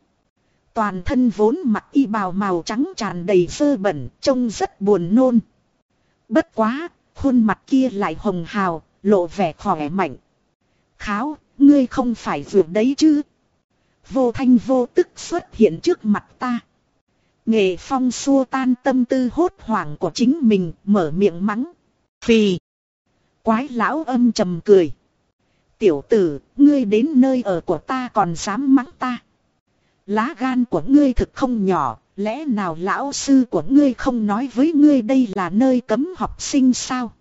Toàn thân vốn mặc y bào màu trắng tràn đầy sơ bẩn, trông rất buồn nôn. Bất quá, khuôn mặt kia lại hồng hào, lộ vẻ khỏe mạnh. Kháo, ngươi không phải vượt đấy chứ? Vô thanh vô tức xuất hiện trước mặt ta. Nghệ phong xua tan tâm tư hốt hoảng của chính mình, mở miệng mắng. Phì. Quái lão âm trầm cười. Tiểu tử, ngươi đến nơi ở của ta còn dám mắng ta. Lá gan của ngươi thực không nhỏ, lẽ nào lão sư của ngươi không nói với ngươi đây là nơi cấm học sinh sao?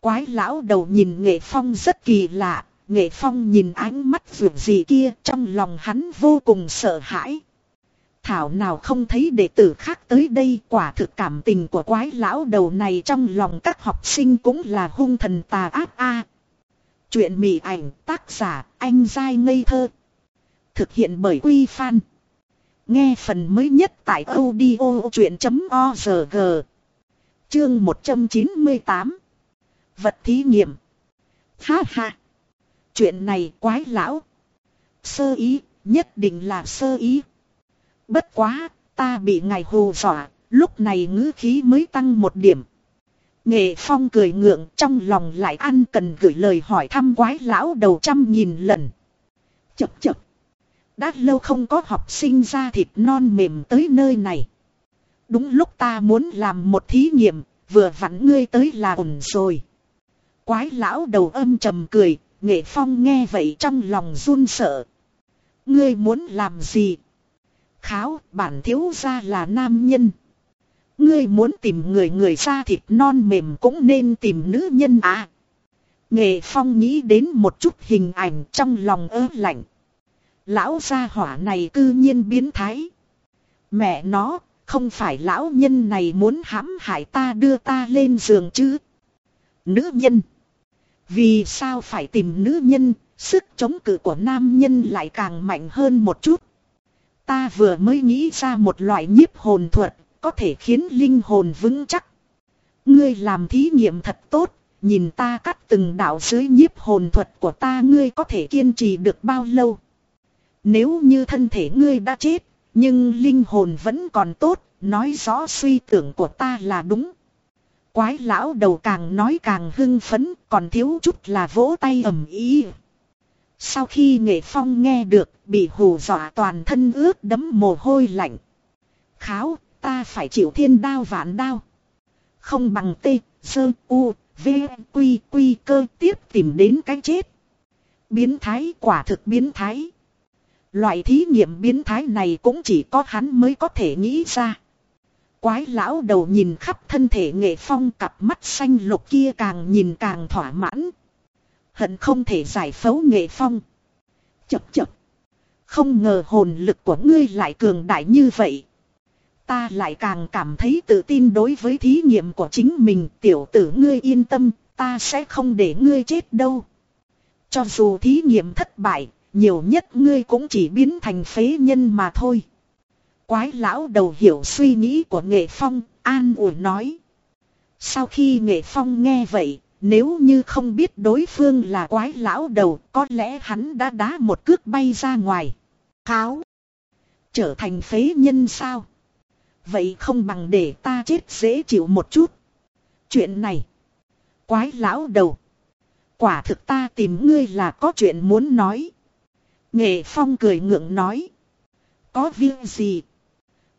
Quái lão đầu nhìn nghệ phong rất kỳ lạ, nghệ phong nhìn ánh mắt vượt gì kia trong lòng hắn vô cùng sợ hãi. Thảo nào không thấy đệ tử khác tới đây quả thực cảm tình của quái lão đầu này trong lòng các học sinh cũng là hung thần tà ác a. Chuyện mị ảnh tác giả anh dai ngây thơ. Thực hiện bởi Quy Phan. Nghe phần mới nhất tại audio chuyện.org. Chương 198. Vật thí nghiệm. Ha ha. Chuyện này quái lão. Sơ ý, nhất định là sơ ý. Bất quá, ta bị ngài hù dọa, lúc này ngữ khí mới tăng một điểm. Nghệ Phong cười ngượng trong lòng lại ăn cần gửi lời hỏi thăm quái lão đầu trăm nghìn lần. Chập chập. Đã lâu không có học sinh ra thịt non mềm tới nơi này. Đúng lúc ta muốn làm một thí nghiệm, vừa vặn ngươi tới là ổn rồi. Quái lão đầu âm trầm cười, nghệ phong nghe vậy trong lòng run sợ. Ngươi muốn làm gì? Kháo, bản thiếu gia là nam nhân. Ngươi muốn tìm người người da thịt non mềm cũng nên tìm nữ nhân à. Nghệ phong nghĩ đến một chút hình ảnh trong lòng ớt lạnh. Lão gia hỏa này cư nhiên biến thái. Mẹ nó, không phải lão nhân này muốn hãm hại ta đưa ta lên giường chứ. Nữ nhân. Vì sao phải tìm nữ nhân, sức chống cự của nam nhân lại càng mạnh hơn một chút. Ta vừa mới nghĩ ra một loại nhiếp hồn thuật, có thể khiến linh hồn vững chắc. Ngươi làm thí nghiệm thật tốt, nhìn ta cắt từng đạo dưới nhiếp hồn thuật của ta ngươi có thể kiên trì được bao lâu. Nếu như thân thể ngươi đã chết, nhưng linh hồn vẫn còn tốt, nói rõ suy tưởng của ta là đúng. Quái lão đầu càng nói càng hưng phấn, còn thiếu chút là vỗ tay ầm ý. Sau khi nghệ phong nghe được, bị hù dọa toàn thân ướt đấm mồ hôi lạnh. Kháo, ta phải chịu thiên đao vạn đao. Không bằng tê, sơ, u, v, quy, quy cơ tiếp tìm đến cái chết. Biến thái quả thực biến thái. Loại thí nghiệm biến thái này cũng chỉ có hắn mới có thể nghĩ ra. Quái lão đầu nhìn khắp thân thể nghệ phong cặp mắt xanh lục kia càng nhìn càng thỏa mãn. Hận không thể giải phẫu nghệ phong. Chập chập. Không ngờ hồn lực của ngươi lại cường đại như vậy. Ta lại càng cảm thấy tự tin đối với thí nghiệm của chính mình tiểu tử ngươi yên tâm, ta sẽ không để ngươi chết đâu. Cho dù thí nghiệm thất bại, nhiều nhất ngươi cũng chỉ biến thành phế nhân mà thôi. Quái lão đầu hiểu suy nghĩ của nghệ phong, an ủi nói. Sau khi nghệ phong nghe vậy, nếu như không biết đối phương là quái lão đầu, có lẽ hắn đã đá một cước bay ra ngoài. Kháo! Trở thành phế nhân sao? Vậy không bằng để ta chết dễ chịu một chút. Chuyện này. Quái lão đầu. Quả thực ta tìm ngươi là có chuyện muốn nói. Nghệ Phong cười ngượng nói. Có việc gì?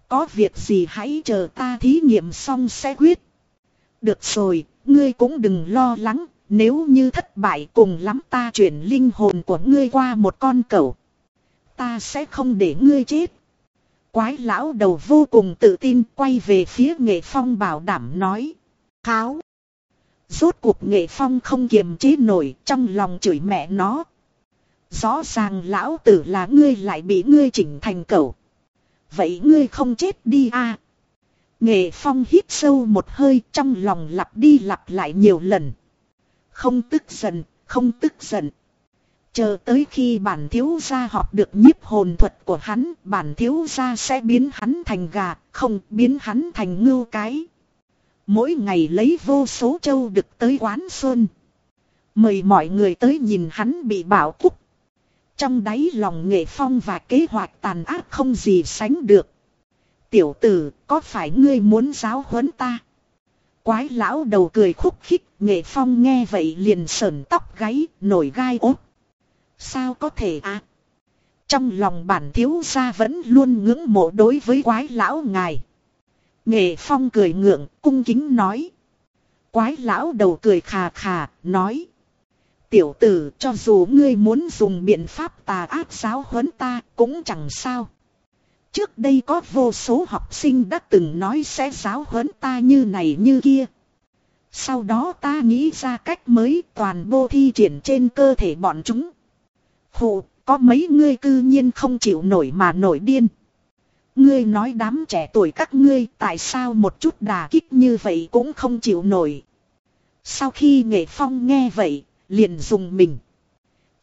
Có việc gì hãy chờ ta thí nghiệm xong sẽ quyết. Được rồi, ngươi cũng đừng lo lắng. Nếu như thất bại cùng lắm ta chuyển linh hồn của ngươi qua một con cẩu. Ta sẽ không để ngươi chết. Quái lão đầu vô cùng tự tin quay về phía nghệ phong bảo đảm nói. Kháo. Rốt cuộc nghệ phong không kiềm chế nổi trong lòng chửi mẹ nó. Rõ ràng lão tử là ngươi lại bị ngươi chỉnh thành cẩu. Vậy ngươi không chết đi à. Nghệ phong hít sâu một hơi trong lòng lặp đi lặp lại nhiều lần. Không tức giận, không tức giận. Chờ tới khi bản thiếu gia học được nhiếp hồn thuật của hắn, bản thiếu gia sẽ biến hắn thành gà, không biến hắn thành ngưu cái. Mỗi ngày lấy vô số châu được tới quán xuân. Mời mọi người tới nhìn hắn bị bảo cúc. Trong đáy lòng nghệ phong và kế hoạch tàn ác không gì sánh được. Tiểu tử, có phải ngươi muốn giáo huấn ta? Quái lão đầu cười khúc khích, nghệ phong nghe vậy liền sờn tóc gáy, nổi gai ốp. Sao có thể à? Trong lòng bản thiếu gia vẫn luôn ngưỡng mộ đối với quái lão ngài. Nghệ phong cười ngượng, cung kính nói. Quái lão đầu cười khà khà, nói. Tiểu tử cho dù ngươi muốn dùng biện pháp tà ác giáo huấn ta cũng chẳng sao. Trước đây có vô số học sinh đã từng nói sẽ giáo huấn ta như này như kia. Sau đó ta nghĩ ra cách mới toàn bộ thi triển trên cơ thể bọn chúng. Khụ, có mấy ngươi cư nhiên không chịu nổi mà nổi điên. Ngươi nói đám trẻ tuổi các ngươi tại sao một chút đà kích như vậy cũng không chịu nổi. Sau khi nghệ phong nghe vậy, liền dùng mình.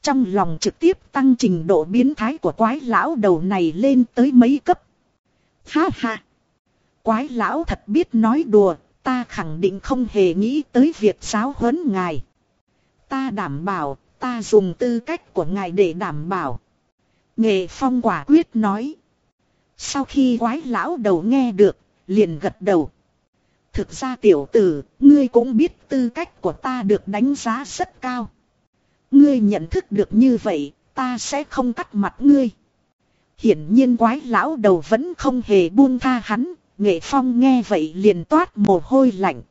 Trong lòng trực tiếp tăng trình độ biến thái của quái lão đầu này lên tới mấy cấp. Ha ha! Quái lão thật biết nói đùa, ta khẳng định không hề nghĩ tới việc giáo huấn ngài. Ta đảm bảo, ta dùng tư cách của ngài để đảm bảo. Nghệ phong quả quyết nói. Sau khi quái lão đầu nghe được, liền gật đầu. Thực ra tiểu tử, ngươi cũng biết tư cách của ta được đánh giá rất cao. Ngươi nhận thức được như vậy, ta sẽ không cắt mặt ngươi. hiển nhiên quái lão đầu vẫn không hề buông tha hắn, nghệ phong nghe vậy liền toát mồ hôi lạnh.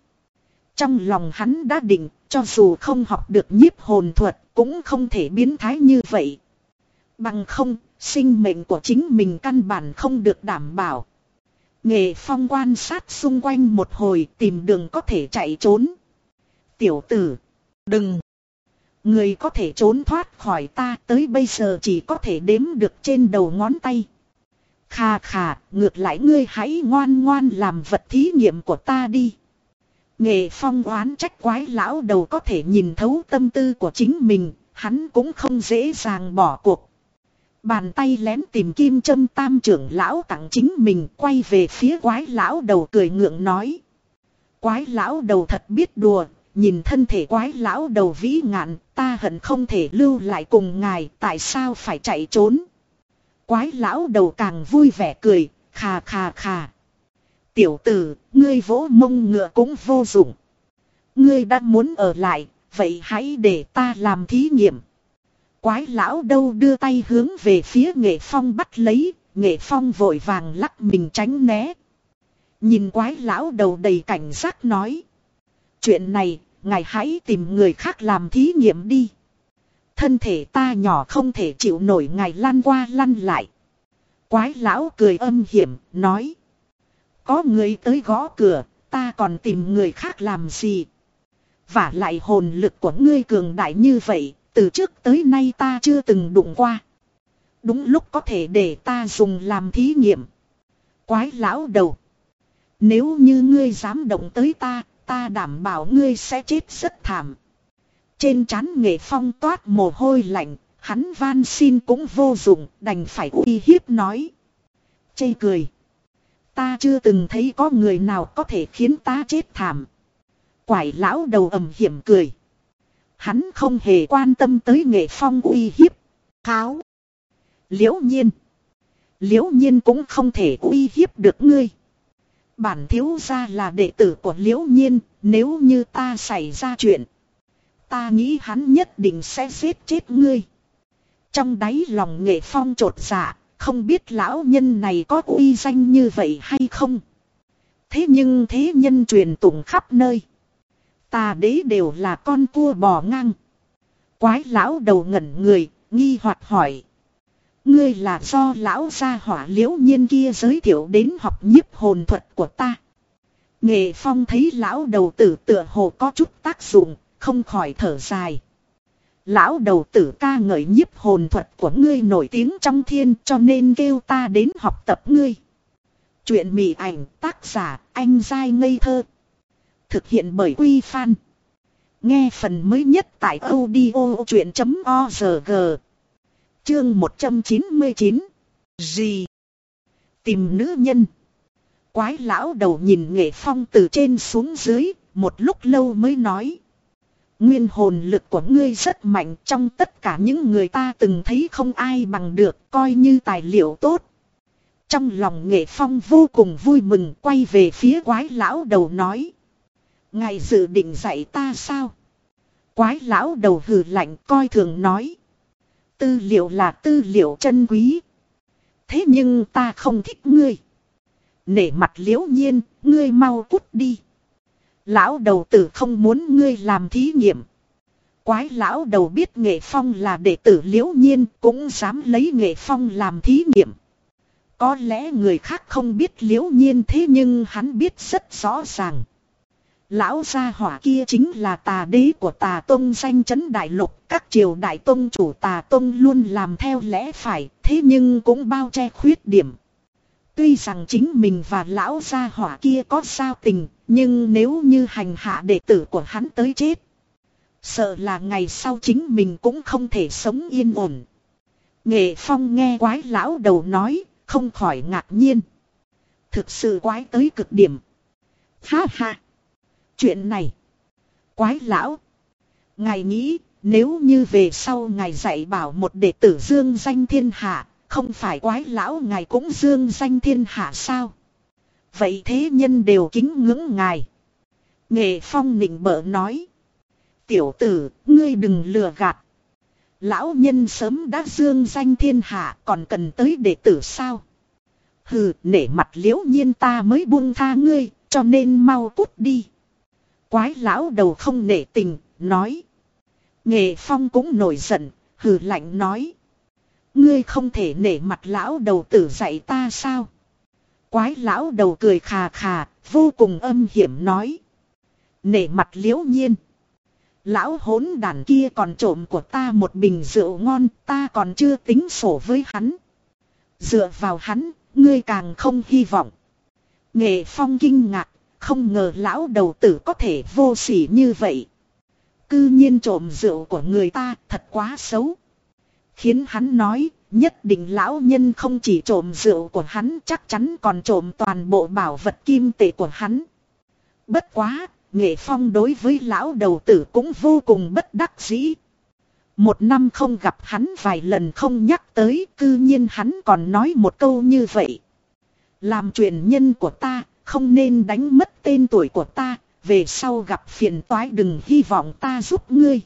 Trong lòng hắn đã định, cho dù không học được nhiếp hồn thuật, cũng không thể biến thái như vậy. Bằng không, sinh mệnh của chính mình căn bản không được đảm bảo. Nghệ phong quan sát xung quanh một hồi tìm đường có thể chạy trốn. Tiểu tử, đừng. Người có thể trốn thoát khỏi ta tới bây giờ chỉ có thể đếm được trên đầu ngón tay. Khà khà, ngược lại ngươi hãy ngoan ngoan làm vật thí nghiệm của ta đi. Nghệ phong oán trách quái lão đầu có thể nhìn thấu tâm tư của chính mình, hắn cũng không dễ dàng bỏ cuộc. Bàn tay lén tìm kim châm tam trưởng lão tặng chính mình quay về phía quái lão đầu cười ngượng nói. Quái lão đầu thật biết đùa, nhìn thân thể quái lão đầu vĩ ngạn, ta hận không thể lưu lại cùng ngài, tại sao phải chạy trốn. Quái lão đầu càng vui vẻ cười, khà khà khà. Tiểu tử, ngươi vỗ mông ngựa cũng vô dụng. Ngươi đã muốn ở lại, vậy hãy để ta làm thí nghiệm. Quái lão đâu đưa tay hướng về phía nghệ phong bắt lấy, nghệ phong vội vàng lắc mình tránh né. Nhìn quái lão đầu đầy cảnh giác nói. Chuyện này, ngài hãy tìm người khác làm thí nghiệm đi. Thân thể ta nhỏ không thể chịu nổi ngài lăn qua lăn lại. Quái lão cười âm hiểm, nói. Có người tới gõ cửa, ta còn tìm người khác làm gì? Và lại hồn lực của ngươi cường đại như vậy, từ trước tới nay ta chưa từng đụng qua. Đúng lúc có thể để ta dùng làm thí nghiệm. Quái lão đầu. Nếu như ngươi dám động tới ta, ta đảm bảo ngươi sẽ chết rất thảm. Trên trán nghệ phong toát mồ hôi lạnh, hắn van xin cũng vô dụng, đành phải uy hiếp nói. Chê cười. Ta chưa từng thấy có người nào có thể khiến ta chết thảm. Quải lão đầu ầm hiểm cười. Hắn không hề quan tâm tới nghệ phong uy hiếp. Kháo. Liễu nhiên. Liễu nhiên cũng không thể uy hiếp được ngươi. Bản thiếu gia là đệ tử của liễu nhiên, nếu như ta xảy ra chuyện. Ta nghĩ hắn nhất định sẽ giết chết ngươi. Trong đáy lòng nghệ phong trột dạ, không biết lão nhân này có uy danh như vậy hay không. Thế nhưng thế nhân truyền tụng khắp nơi. Ta đế đều là con cua bò ngang. Quái lão đầu ngẩn người, nghi hoặc hỏi. Ngươi là do lão gia hỏa liễu nhiên kia giới thiệu đến học nhiếp hồn thuật của ta. Nghệ phong thấy lão đầu tử tựa hồ có chút tác dụng, không khỏi thở dài. Lão đầu tử ca ngợi nhiếp hồn thuật của ngươi nổi tiếng trong thiên cho nên kêu ta đến học tập ngươi. Chuyện mị ảnh tác giả anh dai ngây thơ. Thực hiện bởi Quy Phan. Nghe phần mới nhất tại audio chuyện.org. Chương 199. Gì? Tìm nữ nhân. Quái lão đầu nhìn nghệ phong từ trên xuống dưới, một lúc lâu mới nói. Nguyên hồn lực của ngươi rất mạnh trong tất cả những người ta từng thấy không ai bằng được coi như tài liệu tốt. Trong lòng nghệ phong vô cùng vui mừng quay về phía quái lão đầu nói. Ngài dự định dạy ta sao? Quái lão đầu hừ lạnh coi thường nói. Tư liệu là tư liệu chân quý. Thế nhưng ta không thích ngươi. Nể mặt liễu nhiên, ngươi mau cút đi. Lão đầu tử không muốn ngươi làm thí nghiệm. Quái lão đầu biết nghệ phong là đệ tử liễu nhiên cũng dám lấy nghệ phong làm thí nghiệm. Có lẽ người khác không biết liễu nhiên thế nhưng hắn biết rất rõ ràng. Lão gia hỏa kia chính là tà đế của tà tông danh chấn đại lục. Các triều đại tông chủ tà tông luôn làm theo lẽ phải, thế nhưng cũng bao che khuyết điểm. Tuy rằng chính mình và lão gia hỏa kia có sao tình, nhưng nếu như hành hạ đệ tử của hắn tới chết. Sợ là ngày sau chính mình cũng không thể sống yên ổn. Nghệ phong nghe quái lão đầu nói, không khỏi ngạc nhiên. Thực sự quái tới cực điểm. Ha ha. Chuyện này. Quái lão. Ngài nghĩ, nếu như về sau ngài dạy bảo một đệ tử dương danh thiên hạ, không phải quái lão ngài cũng dương danh thiên hạ sao? Vậy thế nhân đều kính ngưỡng ngài. Nghệ phong nịnh bợ nói. Tiểu tử, ngươi đừng lừa gạt. Lão nhân sớm đã dương danh thiên hạ còn cần tới đệ tử sao? Hừ, nể mặt liễu nhiên ta mới buông tha ngươi, cho nên mau cút đi. Quái lão đầu không nể tình, nói. Nghệ phong cũng nổi giận, hừ lạnh nói. Ngươi không thể nể mặt lão đầu tử dạy ta sao? Quái lão đầu cười khà khà, vô cùng âm hiểm nói. Nể mặt liễu nhiên. Lão hốn đàn kia còn trộm của ta một bình rượu ngon, ta còn chưa tính sổ với hắn. Dựa vào hắn, ngươi càng không hy vọng. Nghệ phong kinh ngạc, không ngờ lão đầu tử có thể vô sỉ như vậy. Cư nhiên trộm rượu của người ta thật quá xấu. Khiến hắn nói, nhất định lão nhân không chỉ trộm rượu của hắn chắc chắn còn trộm toàn bộ bảo vật kim tệ của hắn. Bất quá, nghệ phong đối với lão đầu tử cũng vô cùng bất đắc dĩ. Một năm không gặp hắn vài lần không nhắc tới, cư nhiên hắn còn nói một câu như vậy. Làm truyền nhân của ta, không nên đánh mất tên tuổi của ta, về sau gặp phiền toái đừng hy vọng ta giúp ngươi.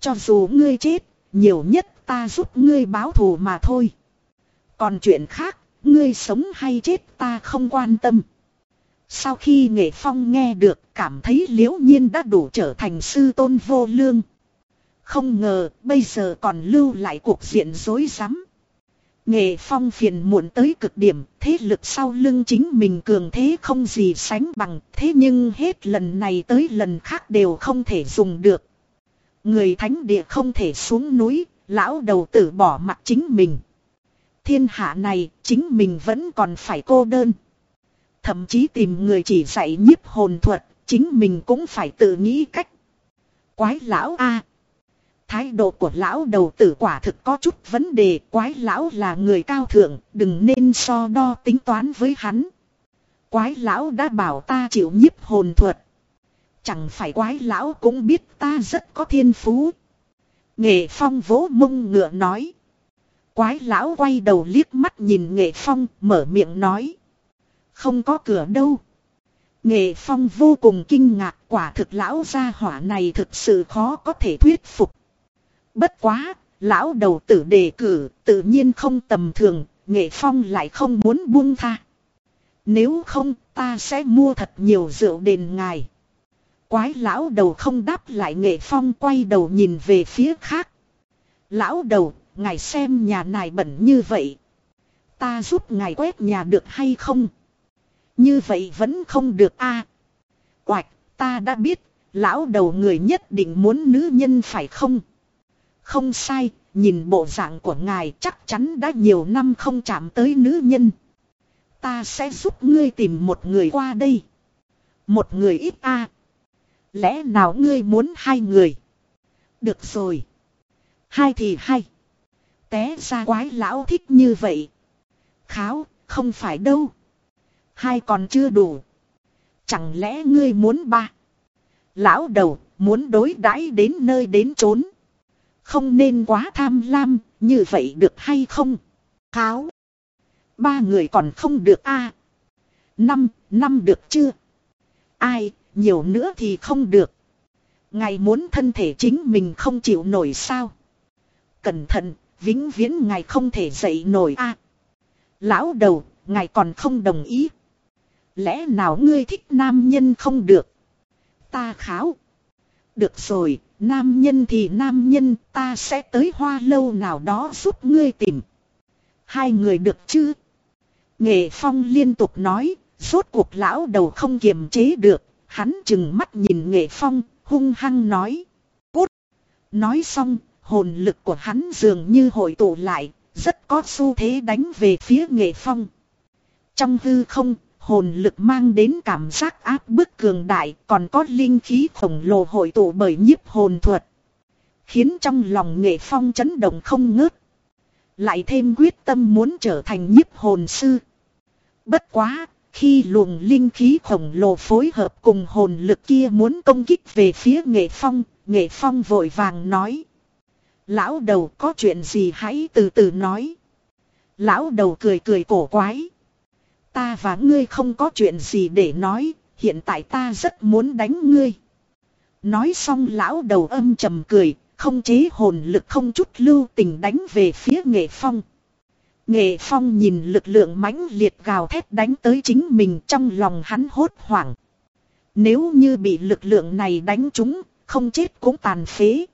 Cho dù ngươi chết, nhiều nhất ta giúp ngươi báo thù mà thôi. Còn chuyện khác, ngươi sống hay chết ta không quan tâm. Sau khi nghệ phong nghe được cảm thấy liễu nhiên đã đủ trở thành sư tôn vô lương. Không ngờ bây giờ còn lưu lại cuộc diện rối rắm. Nghệ phong phiền muộn tới cực điểm, thế lực sau lưng chính mình cường thế không gì sánh bằng, thế nhưng hết lần này tới lần khác đều không thể dùng được. Người thánh địa không thể xuống núi, lão đầu tử bỏ mặt chính mình. Thiên hạ này, chính mình vẫn còn phải cô đơn. Thậm chí tìm người chỉ dạy nhiếp hồn thuật, chính mình cũng phải tự nghĩ cách. Quái lão a Thái độ của lão đầu tử quả thực có chút vấn đề, quái lão là người cao thượng, đừng nên so đo tính toán với hắn. Quái lão đã bảo ta chịu nhiếp hồn thuật. Chẳng phải quái lão cũng biết ta rất có thiên phú. Nghệ phong vỗ mông ngựa nói. Quái lão quay đầu liếc mắt nhìn nghệ phong, mở miệng nói. Không có cửa đâu. Nghệ phong vô cùng kinh ngạc, quả thực lão gia hỏa này thực sự khó có thể thuyết phục. Bất quá, lão đầu tử đề cử tự nhiên không tầm thường, nghệ phong lại không muốn buông tha. Nếu không ta sẽ mua thật nhiều rượu đền ngài. Quái lão đầu không đáp lại nghệ phong quay đầu nhìn về phía khác. Lão đầu, ngài xem nhà này bẩn như vậy. Ta giúp ngài quét nhà được hay không? Như vậy vẫn không được a. À, Quạch, ta đã biết, lão đầu người nhất định muốn nữ nhân phải không? Không sai, nhìn bộ dạng của ngài chắc chắn đã nhiều năm không chạm tới nữ nhân. Ta sẽ giúp ngươi tìm một người qua đây. Một người ít a. Lẽ nào ngươi muốn hai người? Được rồi. Hai thì hai. Té ra quái lão thích như vậy. Kháo, không phải đâu. Hai còn chưa đủ. Chẳng lẽ ngươi muốn ba? Lão đầu, muốn đối đãi đến nơi đến chốn. Không nên quá tham lam, như vậy được hay không? Kháo. Ba người còn không được a Năm, năm được chưa? Ai, nhiều nữa thì không được. Ngài muốn thân thể chính mình không chịu nổi sao? Cẩn thận, vĩnh viễn ngài không thể dậy nổi a Lão đầu, ngài còn không đồng ý. Lẽ nào ngươi thích nam nhân không được? Ta kháo. Được rồi, nam nhân thì nam nhân, ta sẽ tới hoa lâu nào đó giúp ngươi tìm. Hai người được chứ? Nghệ Phong liên tục nói, rốt cuộc lão đầu không kiềm chế được, hắn chừng mắt nhìn Nghệ Phong, hung hăng nói. Cút! Nói xong, hồn lực của hắn dường như hội tụ lại, rất có xu thế đánh về phía Nghệ Phong. Trong hư không, hồn lực mang đến cảm giác áp bức cường đại còn có linh khí khổng lồ hội tụ bởi nhiếp hồn thuật. Khiến trong lòng nghệ phong chấn động không ngớt. Lại thêm quyết tâm muốn trở thành nhiếp hồn sư. Bất quá, khi luồng linh khí khổng lồ phối hợp cùng hồn lực kia muốn công kích về phía nghệ phong, nghệ phong vội vàng nói. Lão đầu có chuyện gì hãy từ từ nói. Lão đầu cười cười cổ quái. Ta và ngươi không có chuyện gì để nói, hiện tại ta rất muốn đánh ngươi. Nói xong lão đầu âm trầm cười, không chế hồn lực không chút lưu tình đánh về phía nghệ phong. Nghệ phong nhìn lực lượng mãnh liệt gào thét đánh tới chính mình trong lòng hắn hốt hoảng. Nếu như bị lực lượng này đánh trúng, không chết cũng tàn phế.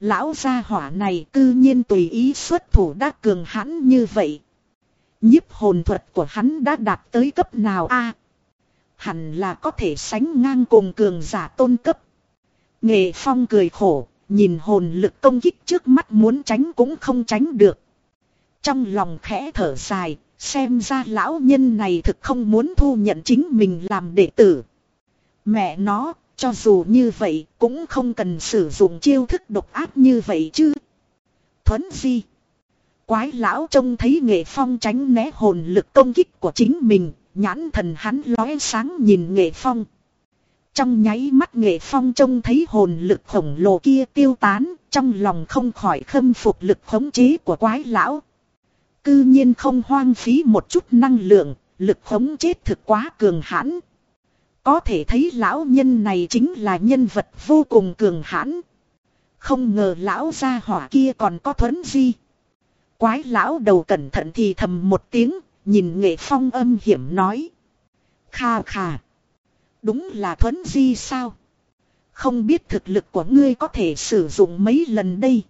Lão gia hỏa này cư nhiên tùy ý xuất thủ đã cường hãn như vậy nhiếp hồn thuật của hắn đã đạt tới cấp nào a? hẳn là có thể sánh ngang cùng cường giả tôn cấp. Nghệ Phong cười khổ, nhìn hồn lực công kích trước mắt muốn tránh cũng không tránh được. Trong lòng khẽ thở dài, xem ra lão nhân này thực không muốn thu nhận chính mình làm đệ tử. Mẹ nó, cho dù như vậy cũng không cần sử dụng chiêu thức độc ác như vậy chứ. Thuấn di. Quái lão trông thấy nghệ phong tránh né hồn lực công kích của chính mình, nhãn thần hắn lóe sáng nhìn nghệ phong. Trong nháy mắt nghệ phong trông thấy hồn lực khổng lồ kia tiêu tán, trong lòng không khỏi khâm phục lực khống chế của quái lão. Cư nhiên không hoang phí một chút năng lượng, lực khống chế thực quá cường hãn. Có thể thấy lão nhân này chính là nhân vật vô cùng cường hãn. Không ngờ lão gia hỏa kia còn có thuấn di. Quái lão đầu cẩn thận thì thầm một tiếng, nhìn nghệ phong âm hiểm nói. Kha kha. Đúng là thuấn di sao? Không biết thực lực của ngươi có thể sử dụng mấy lần đây.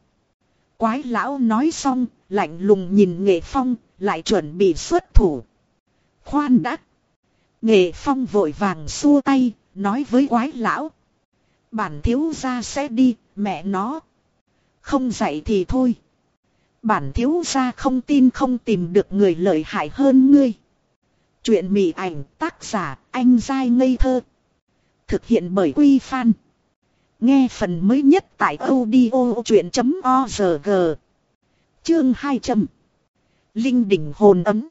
Quái lão nói xong, lạnh lùng nhìn nghệ phong, lại chuẩn bị xuất thủ. Khoan đã. Nghệ phong vội vàng xua tay, nói với quái lão. Bản thiếu gia sẽ đi, mẹ nó. Không dạy thì thôi. Bản thiếu gia không tin không tìm được người lợi hại hơn ngươi. Chuyện mị ảnh tác giả anh dai ngây thơ. Thực hiện bởi Quy Phan. Nghe phần mới nhất tại audio chuyện.org. Chương 200. Linh đỉnh hồn ấm.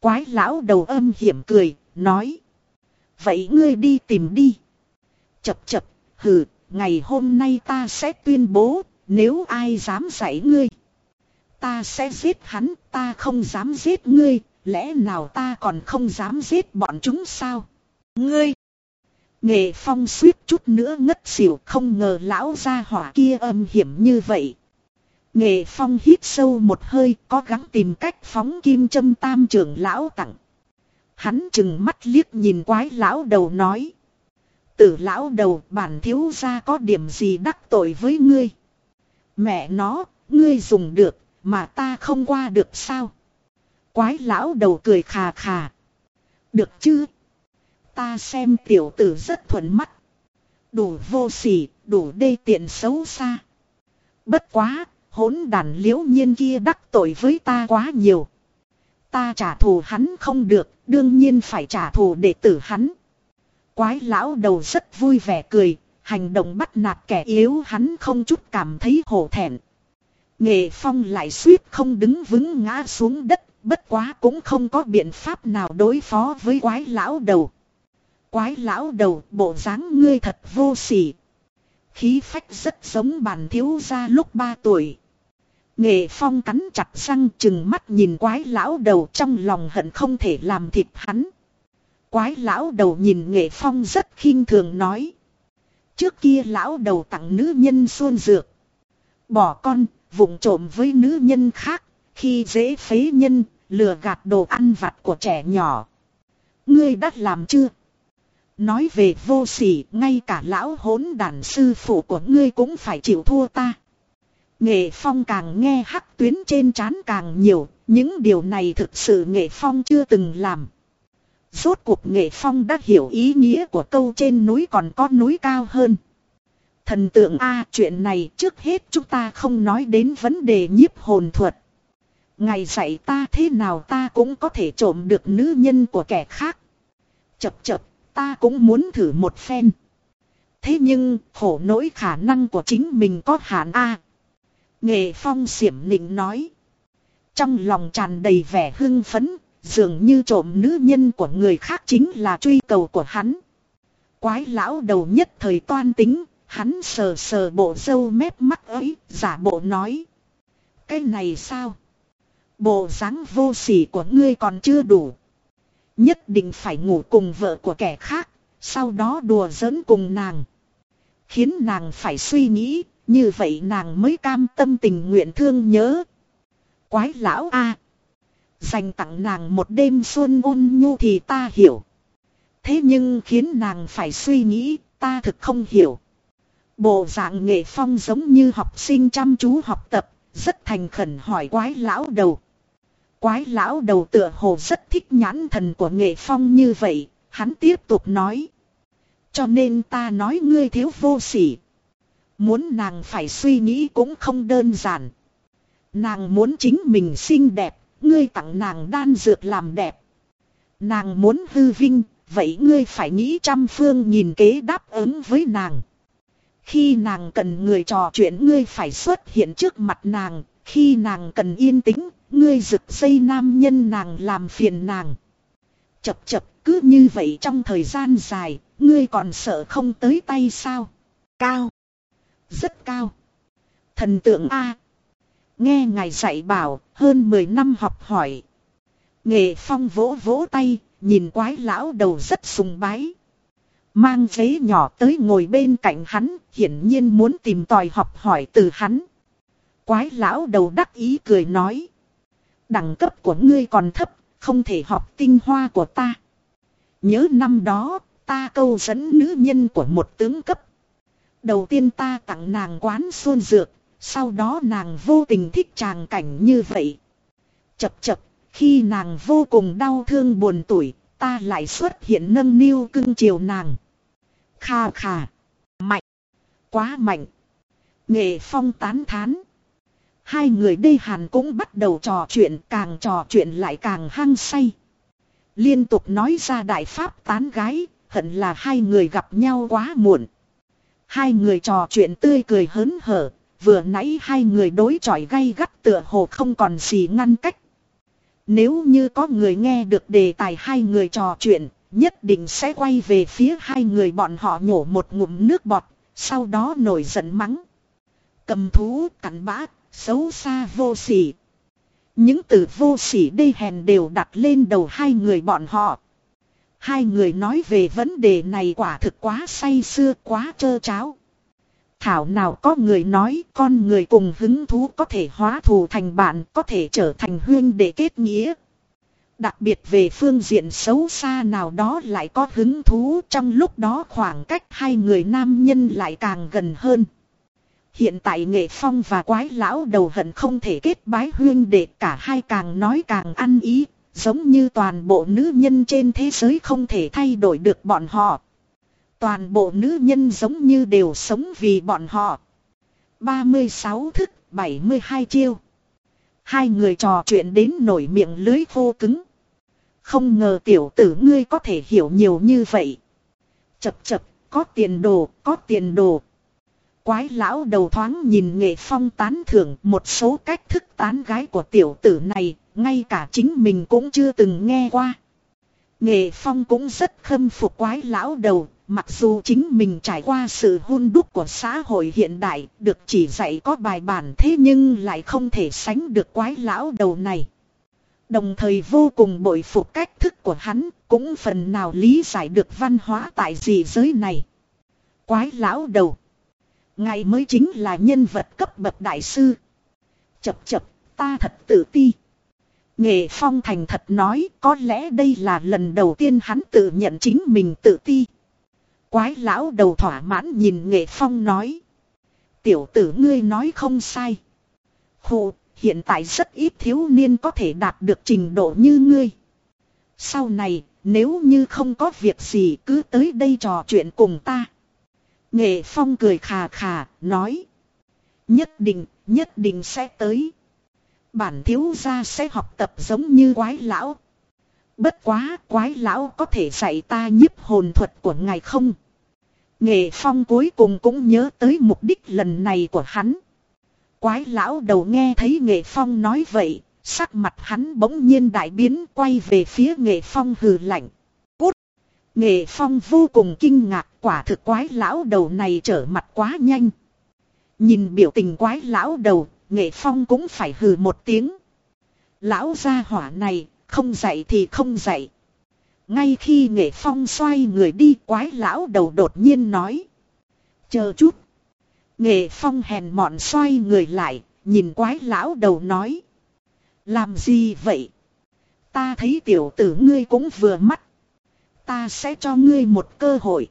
Quái lão đầu âm hiểm cười, nói. Vậy ngươi đi tìm đi. Chập chập, hừ, ngày hôm nay ta sẽ tuyên bố, nếu ai dám dạy ngươi. Ta sẽ giết hắn, ta không dám giết ngươi, lẽ nào ta còn không dám giết bọn chúng sao? Ngươi! Nghệ phong suýt chút nữa ngất xỉu không ngờ lão gia hỏa kia âm hiểm như vậy. Nghệ phong hít sâu một hơi có gắng tìm cách phóng kim châm tam trưởng lão tặng. Hắn chừng mắt liếc nhìn quái lão đầu nói. Tử lão đầu bản thiếu gia có điểm gì đắc tội với ngươi. Mẹ nó, ngươi dùng được, mà ta không qua được sao. Quái lão đầu cười khà khà. Được chứ? Ta xem tiểu tử rất thuận mắt. Đủ vô sỉ, đủ đê tiện xấu xa. Bất quá, hỗn đàn liễu nhiên kia đắc tội với ta quá nhiều. Ta trả thù hắn không được, đương nhiên phải trả thù đệ tử hắn. Quái lão đầu rất vui vẻ cười, hành động bắt nạt kẻ yếu hắn không chút cảm thấy hổ thẹn. Nghệ phong lại suýt không đứng vững ngã xuống đất, bất quá cũng không có biện pháp nào đối phó với quái lão đầu. Quái lão đầu bộ dáng ngươi thật vô sỉ. Khí phách rất giống bản thiếu gia lúc 3 tuổi. Nghệ phong cắn chặt răng chừng mắt nhìn quái lão đầu trong lòng hận không thể làm thịt hắn. Quái lão đầu nhìn nghệ phong rất khinh thường nói. Trước kia lão đầu tặng nữ nhân xuân dược. Bỏ con, vụng trộm với nữ nhân khác, khi dễ phế nhân, lừa gạt đồ ăn vặt của trẻ nhỏ. Ngươi đã làm chưa? Nói về vô sỉ, ngay cả lão hốn đàn sư phụ của ngươi cũng phải chịu thua ta. Nghệ Phong càng nghe hắc tuyến trên trán càng nhiều, những điều này thực sự Nghệ Phong chưa từng làm. Rốt cuộc Nghệ Phong đã hiểu ý nghĩa của câu trên núi còn có núi cao hơn. Thần tượng A chuyện này trước hết chúng ta không nói đến vấn đề nhiếp hồn thuật. Ngày dạy ta thế nào ta cũng có thể trộm được nữ nhân của kẻ khác. Chập chập, ta cũng muốn thử một phen. Thế nhưng, khổ nỗi khả năng của chính mình có hạn A. Nghệ phong xiểm nịnh nói. Trong lòng tràn đầy vẻ hưng phấn, dường như trộm nữ nhân của người khác chính là truy cầu của hắn. Quái lão đầu nhất thời toan tính, hắn sờ sờ bộ dâu mép mắt ấy, giả bộ nói. Cái này sao? Bộ dáng vô sỉ của ngươi còn chưa đủ. Nhất định phải ngủ cùng vợ của kẻ khác, sau đó đùa giỡn cùng nàng. Khiến nàng phải suy nghĩ, Như vậy nàng mới cam tâm tình nguyện thương nhớ. Quái lão a Dành tặng nàng một đêm xuân ôn nhu thì ta hiểu. Thế nhưng khiến nàng phải suy nghĩ, ta thực không hiểu. Bộ dạng nghệ phong giống như học sinh chăm chú học tập, rất thành khẩn hỏi quái lão đầu. Quái lão đầu tựa hồ rất thích nhãn thần của nghệ phong như vậy, hắn tiếp tục nói. Cho nên ta nói ngươi thiếu vô sỉ. Muốn nàng phải suy nghĩ cũng không đơn giản. Nàng muốn chính mình xinh đẹp, ngươi tặng nàng đan dược làm đẹp. Nàng muốn hư vinh, vậy ngươi phải nghĩ trăm phương nhìn kế đáp ứng với nàng. Khi nàng cần người trò chuyện ngươi phải xuất hiện trước mặt nàng, khi nàng cần yên tĩnh, ngươi rực dây nam nhân nàng làm phiền nàng. Chập chập cứ như vậy trong thời gian dài, ngươi còn sợ không tới tay sao? Cao. Rất cao. Thần tượng A. Nghe ngài dạy bảo, hơn 10 năm học hỏi. Nghệ phong vỗ vỗ tay, nhìn quái lão đầu rất sùng bái. Mang ghế nhỏ tới ngồi bên cạnh hắn, hiển nhiên muốn tìm tòi học hỏi từ hắn. Quái lão đầu đắc ý cười nói. Đẳng cấp của ngươi còn thấp, không thể học tinh hoa của ta. Nhớ năm đó, ta câu dẫn nữ nhân của một tướng cấp. Đầu tiên ta tặng nàng quán xuân dược, sau đó nàng vô tình thích tràng cảnh như vậy. Chập chập, khi nàng vô cùng đau thương buồn tuổi, ta lại xuất hiện nâng niu cưng chiều nàng. Kha kha. Mạnh. Quá mạnh. Nghệ phong tán thán. Hai người đây hàn cũng bắt đầu trò chuyện càng trò chuyện lại càng hăng say. Liên tục nói ra đại pháp tán gái, hận là hai người gặp nhau quá muộn. Hai người trò chuyện tươi cười hớn hở, vừa nãy hai người đối chọi gay gắt tựa hồ không còn gì ngăn cách. Nếu như có người nghe được đề tài hai người trò chuyện, nhất định sẽ quay về phía hai người bọn họ nhổ một ngụm nước bọt, sau đó nổi giận mắng. Cầm thú, cắn bã, xấu xa vô sỉ. Những từ vô sỉ đê hèn đều đặt lên đầu hai người bọn họ. Hai người nói về vấn đề này quả thực quá say xưa quá trơ cháo. Thảo nào có người nói con người cùng hứng thú có thể hóa thù thành bạn có thể trở thành huyên để kết nghĩa. Đặc biệt về phương diện xấu xa nào đó lại có hứng thú trong lúc đó khoảng cách hai người nam nhân lại càng gần hơn. Hiện tại nghệ phong và quái lão đầu hận không thể kết bái huyên để cả hai càng nói càng ăn ý, giống như toàn bộ nữ nhân trên thế giới không thể thay đổi được bọn họ. Toàn bộ nữ nhân giống như đều sống vì bọn họ. 36 thức, 72 chiêu. Hai người trò chuyện đến nổi miệng lưới khô cứng. Không ngờ tiểu tử ngươi có thể hiểu nhiều như vậy. Chập chập, có tiền đồ, có tiền đồ. Quái lão đầu thoáng nhìn nghệ phong tán thưởng một số cách thức tán gái của tiểu tử này, ngay cả chính mình cũng chưa từng nghe qua. Nghệ phong cũng rất khâm phục quái lão đầu, mặc dù chính mình trải qua sự hôn đúc của xã hội hiện đại, được chỉ dạy có bài bản thế nhưng lại không thể sánh được quái lão đầu này. Đồng thời vô cùng bội phục cách thức của hắn, cũng phần nào lý giải được văn hóa tại dị giới này. Quái lão đầu. Ngài mới chính là nhân vật cấp bậc đại sư. Chập chập, ta thật tự ti. Nghệ Phong thành thật nói có lẽ đây là lần đầu tiên hắn tự nhận chính mình tự ti. Quái lão đầu thỏa mãn nhìn Nghệ Phong nói. Tiểu tử ngươi nói không sai. Khổ, hiện tại rất ít thiếu niên có thể đạt được trình độ như ngươi. Sau này, nếu như không có việc gì cứ tới đây trò chuyện cùng ta. Nghệ Phong cười khà khà, nói. Nhất định, nhất định sẽ tới. Bản thiếu gia sẽ học tập giống như quái lão. Bất quá, quái lão có thể dạy ta nhiếp hồn thuật của ngài không? Nghệ Phong cuối cùng cũng nhớ tới mục đích lần này của hắn. Quái lão đầu nghe thấy Nghệ Phong nói vậy, sắc mặt hắn bỗng nhiên đại biến quay về phía Nghệ Phong hừ lạnh. Cút! Nghệ Phong vô cùng kinh ngạc quả thực quái lão đầu này trở mặt quá nhanh. Nhìn biểu tình quái lão đầu, Nghệ Phong cũng phải hừ một tiếng. Lão gia hỏa này, không dạy thì không dạy. Ngay khi Nghệ Phong xoay người đi quái lão đầu đột nhiên nói. Chờ chút. Nghệ phong hèn mọn xoay người lại, nhìn quái lão đầu nói. Làm gì vậy? Ta thấy tiểu tử ngươi cũng vừa mắt. Ta sẽ cho ngươi một cơ hội.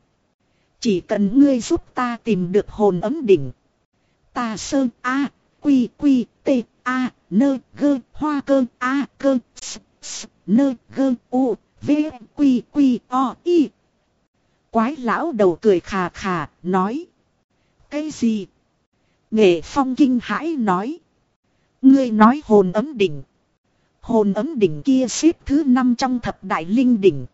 Chỉ cần ngươi giúp ta tìm được hồn ấm đỉnh. Ta sơn A, quy quy, t, A, nơ, gơ, hoa cơ, A, cơ, s, s, nơ, gơ, u, v, quy, quy, o, y. Quái lão đầu cười khà khà, nói. Cái gì? Nghệ phong kinh hãi nói. Ngươi nói hồn ấm đỉnh. Hồn ấm đỉnh kia xếp thứ năm trong thập đại linh đỉnh.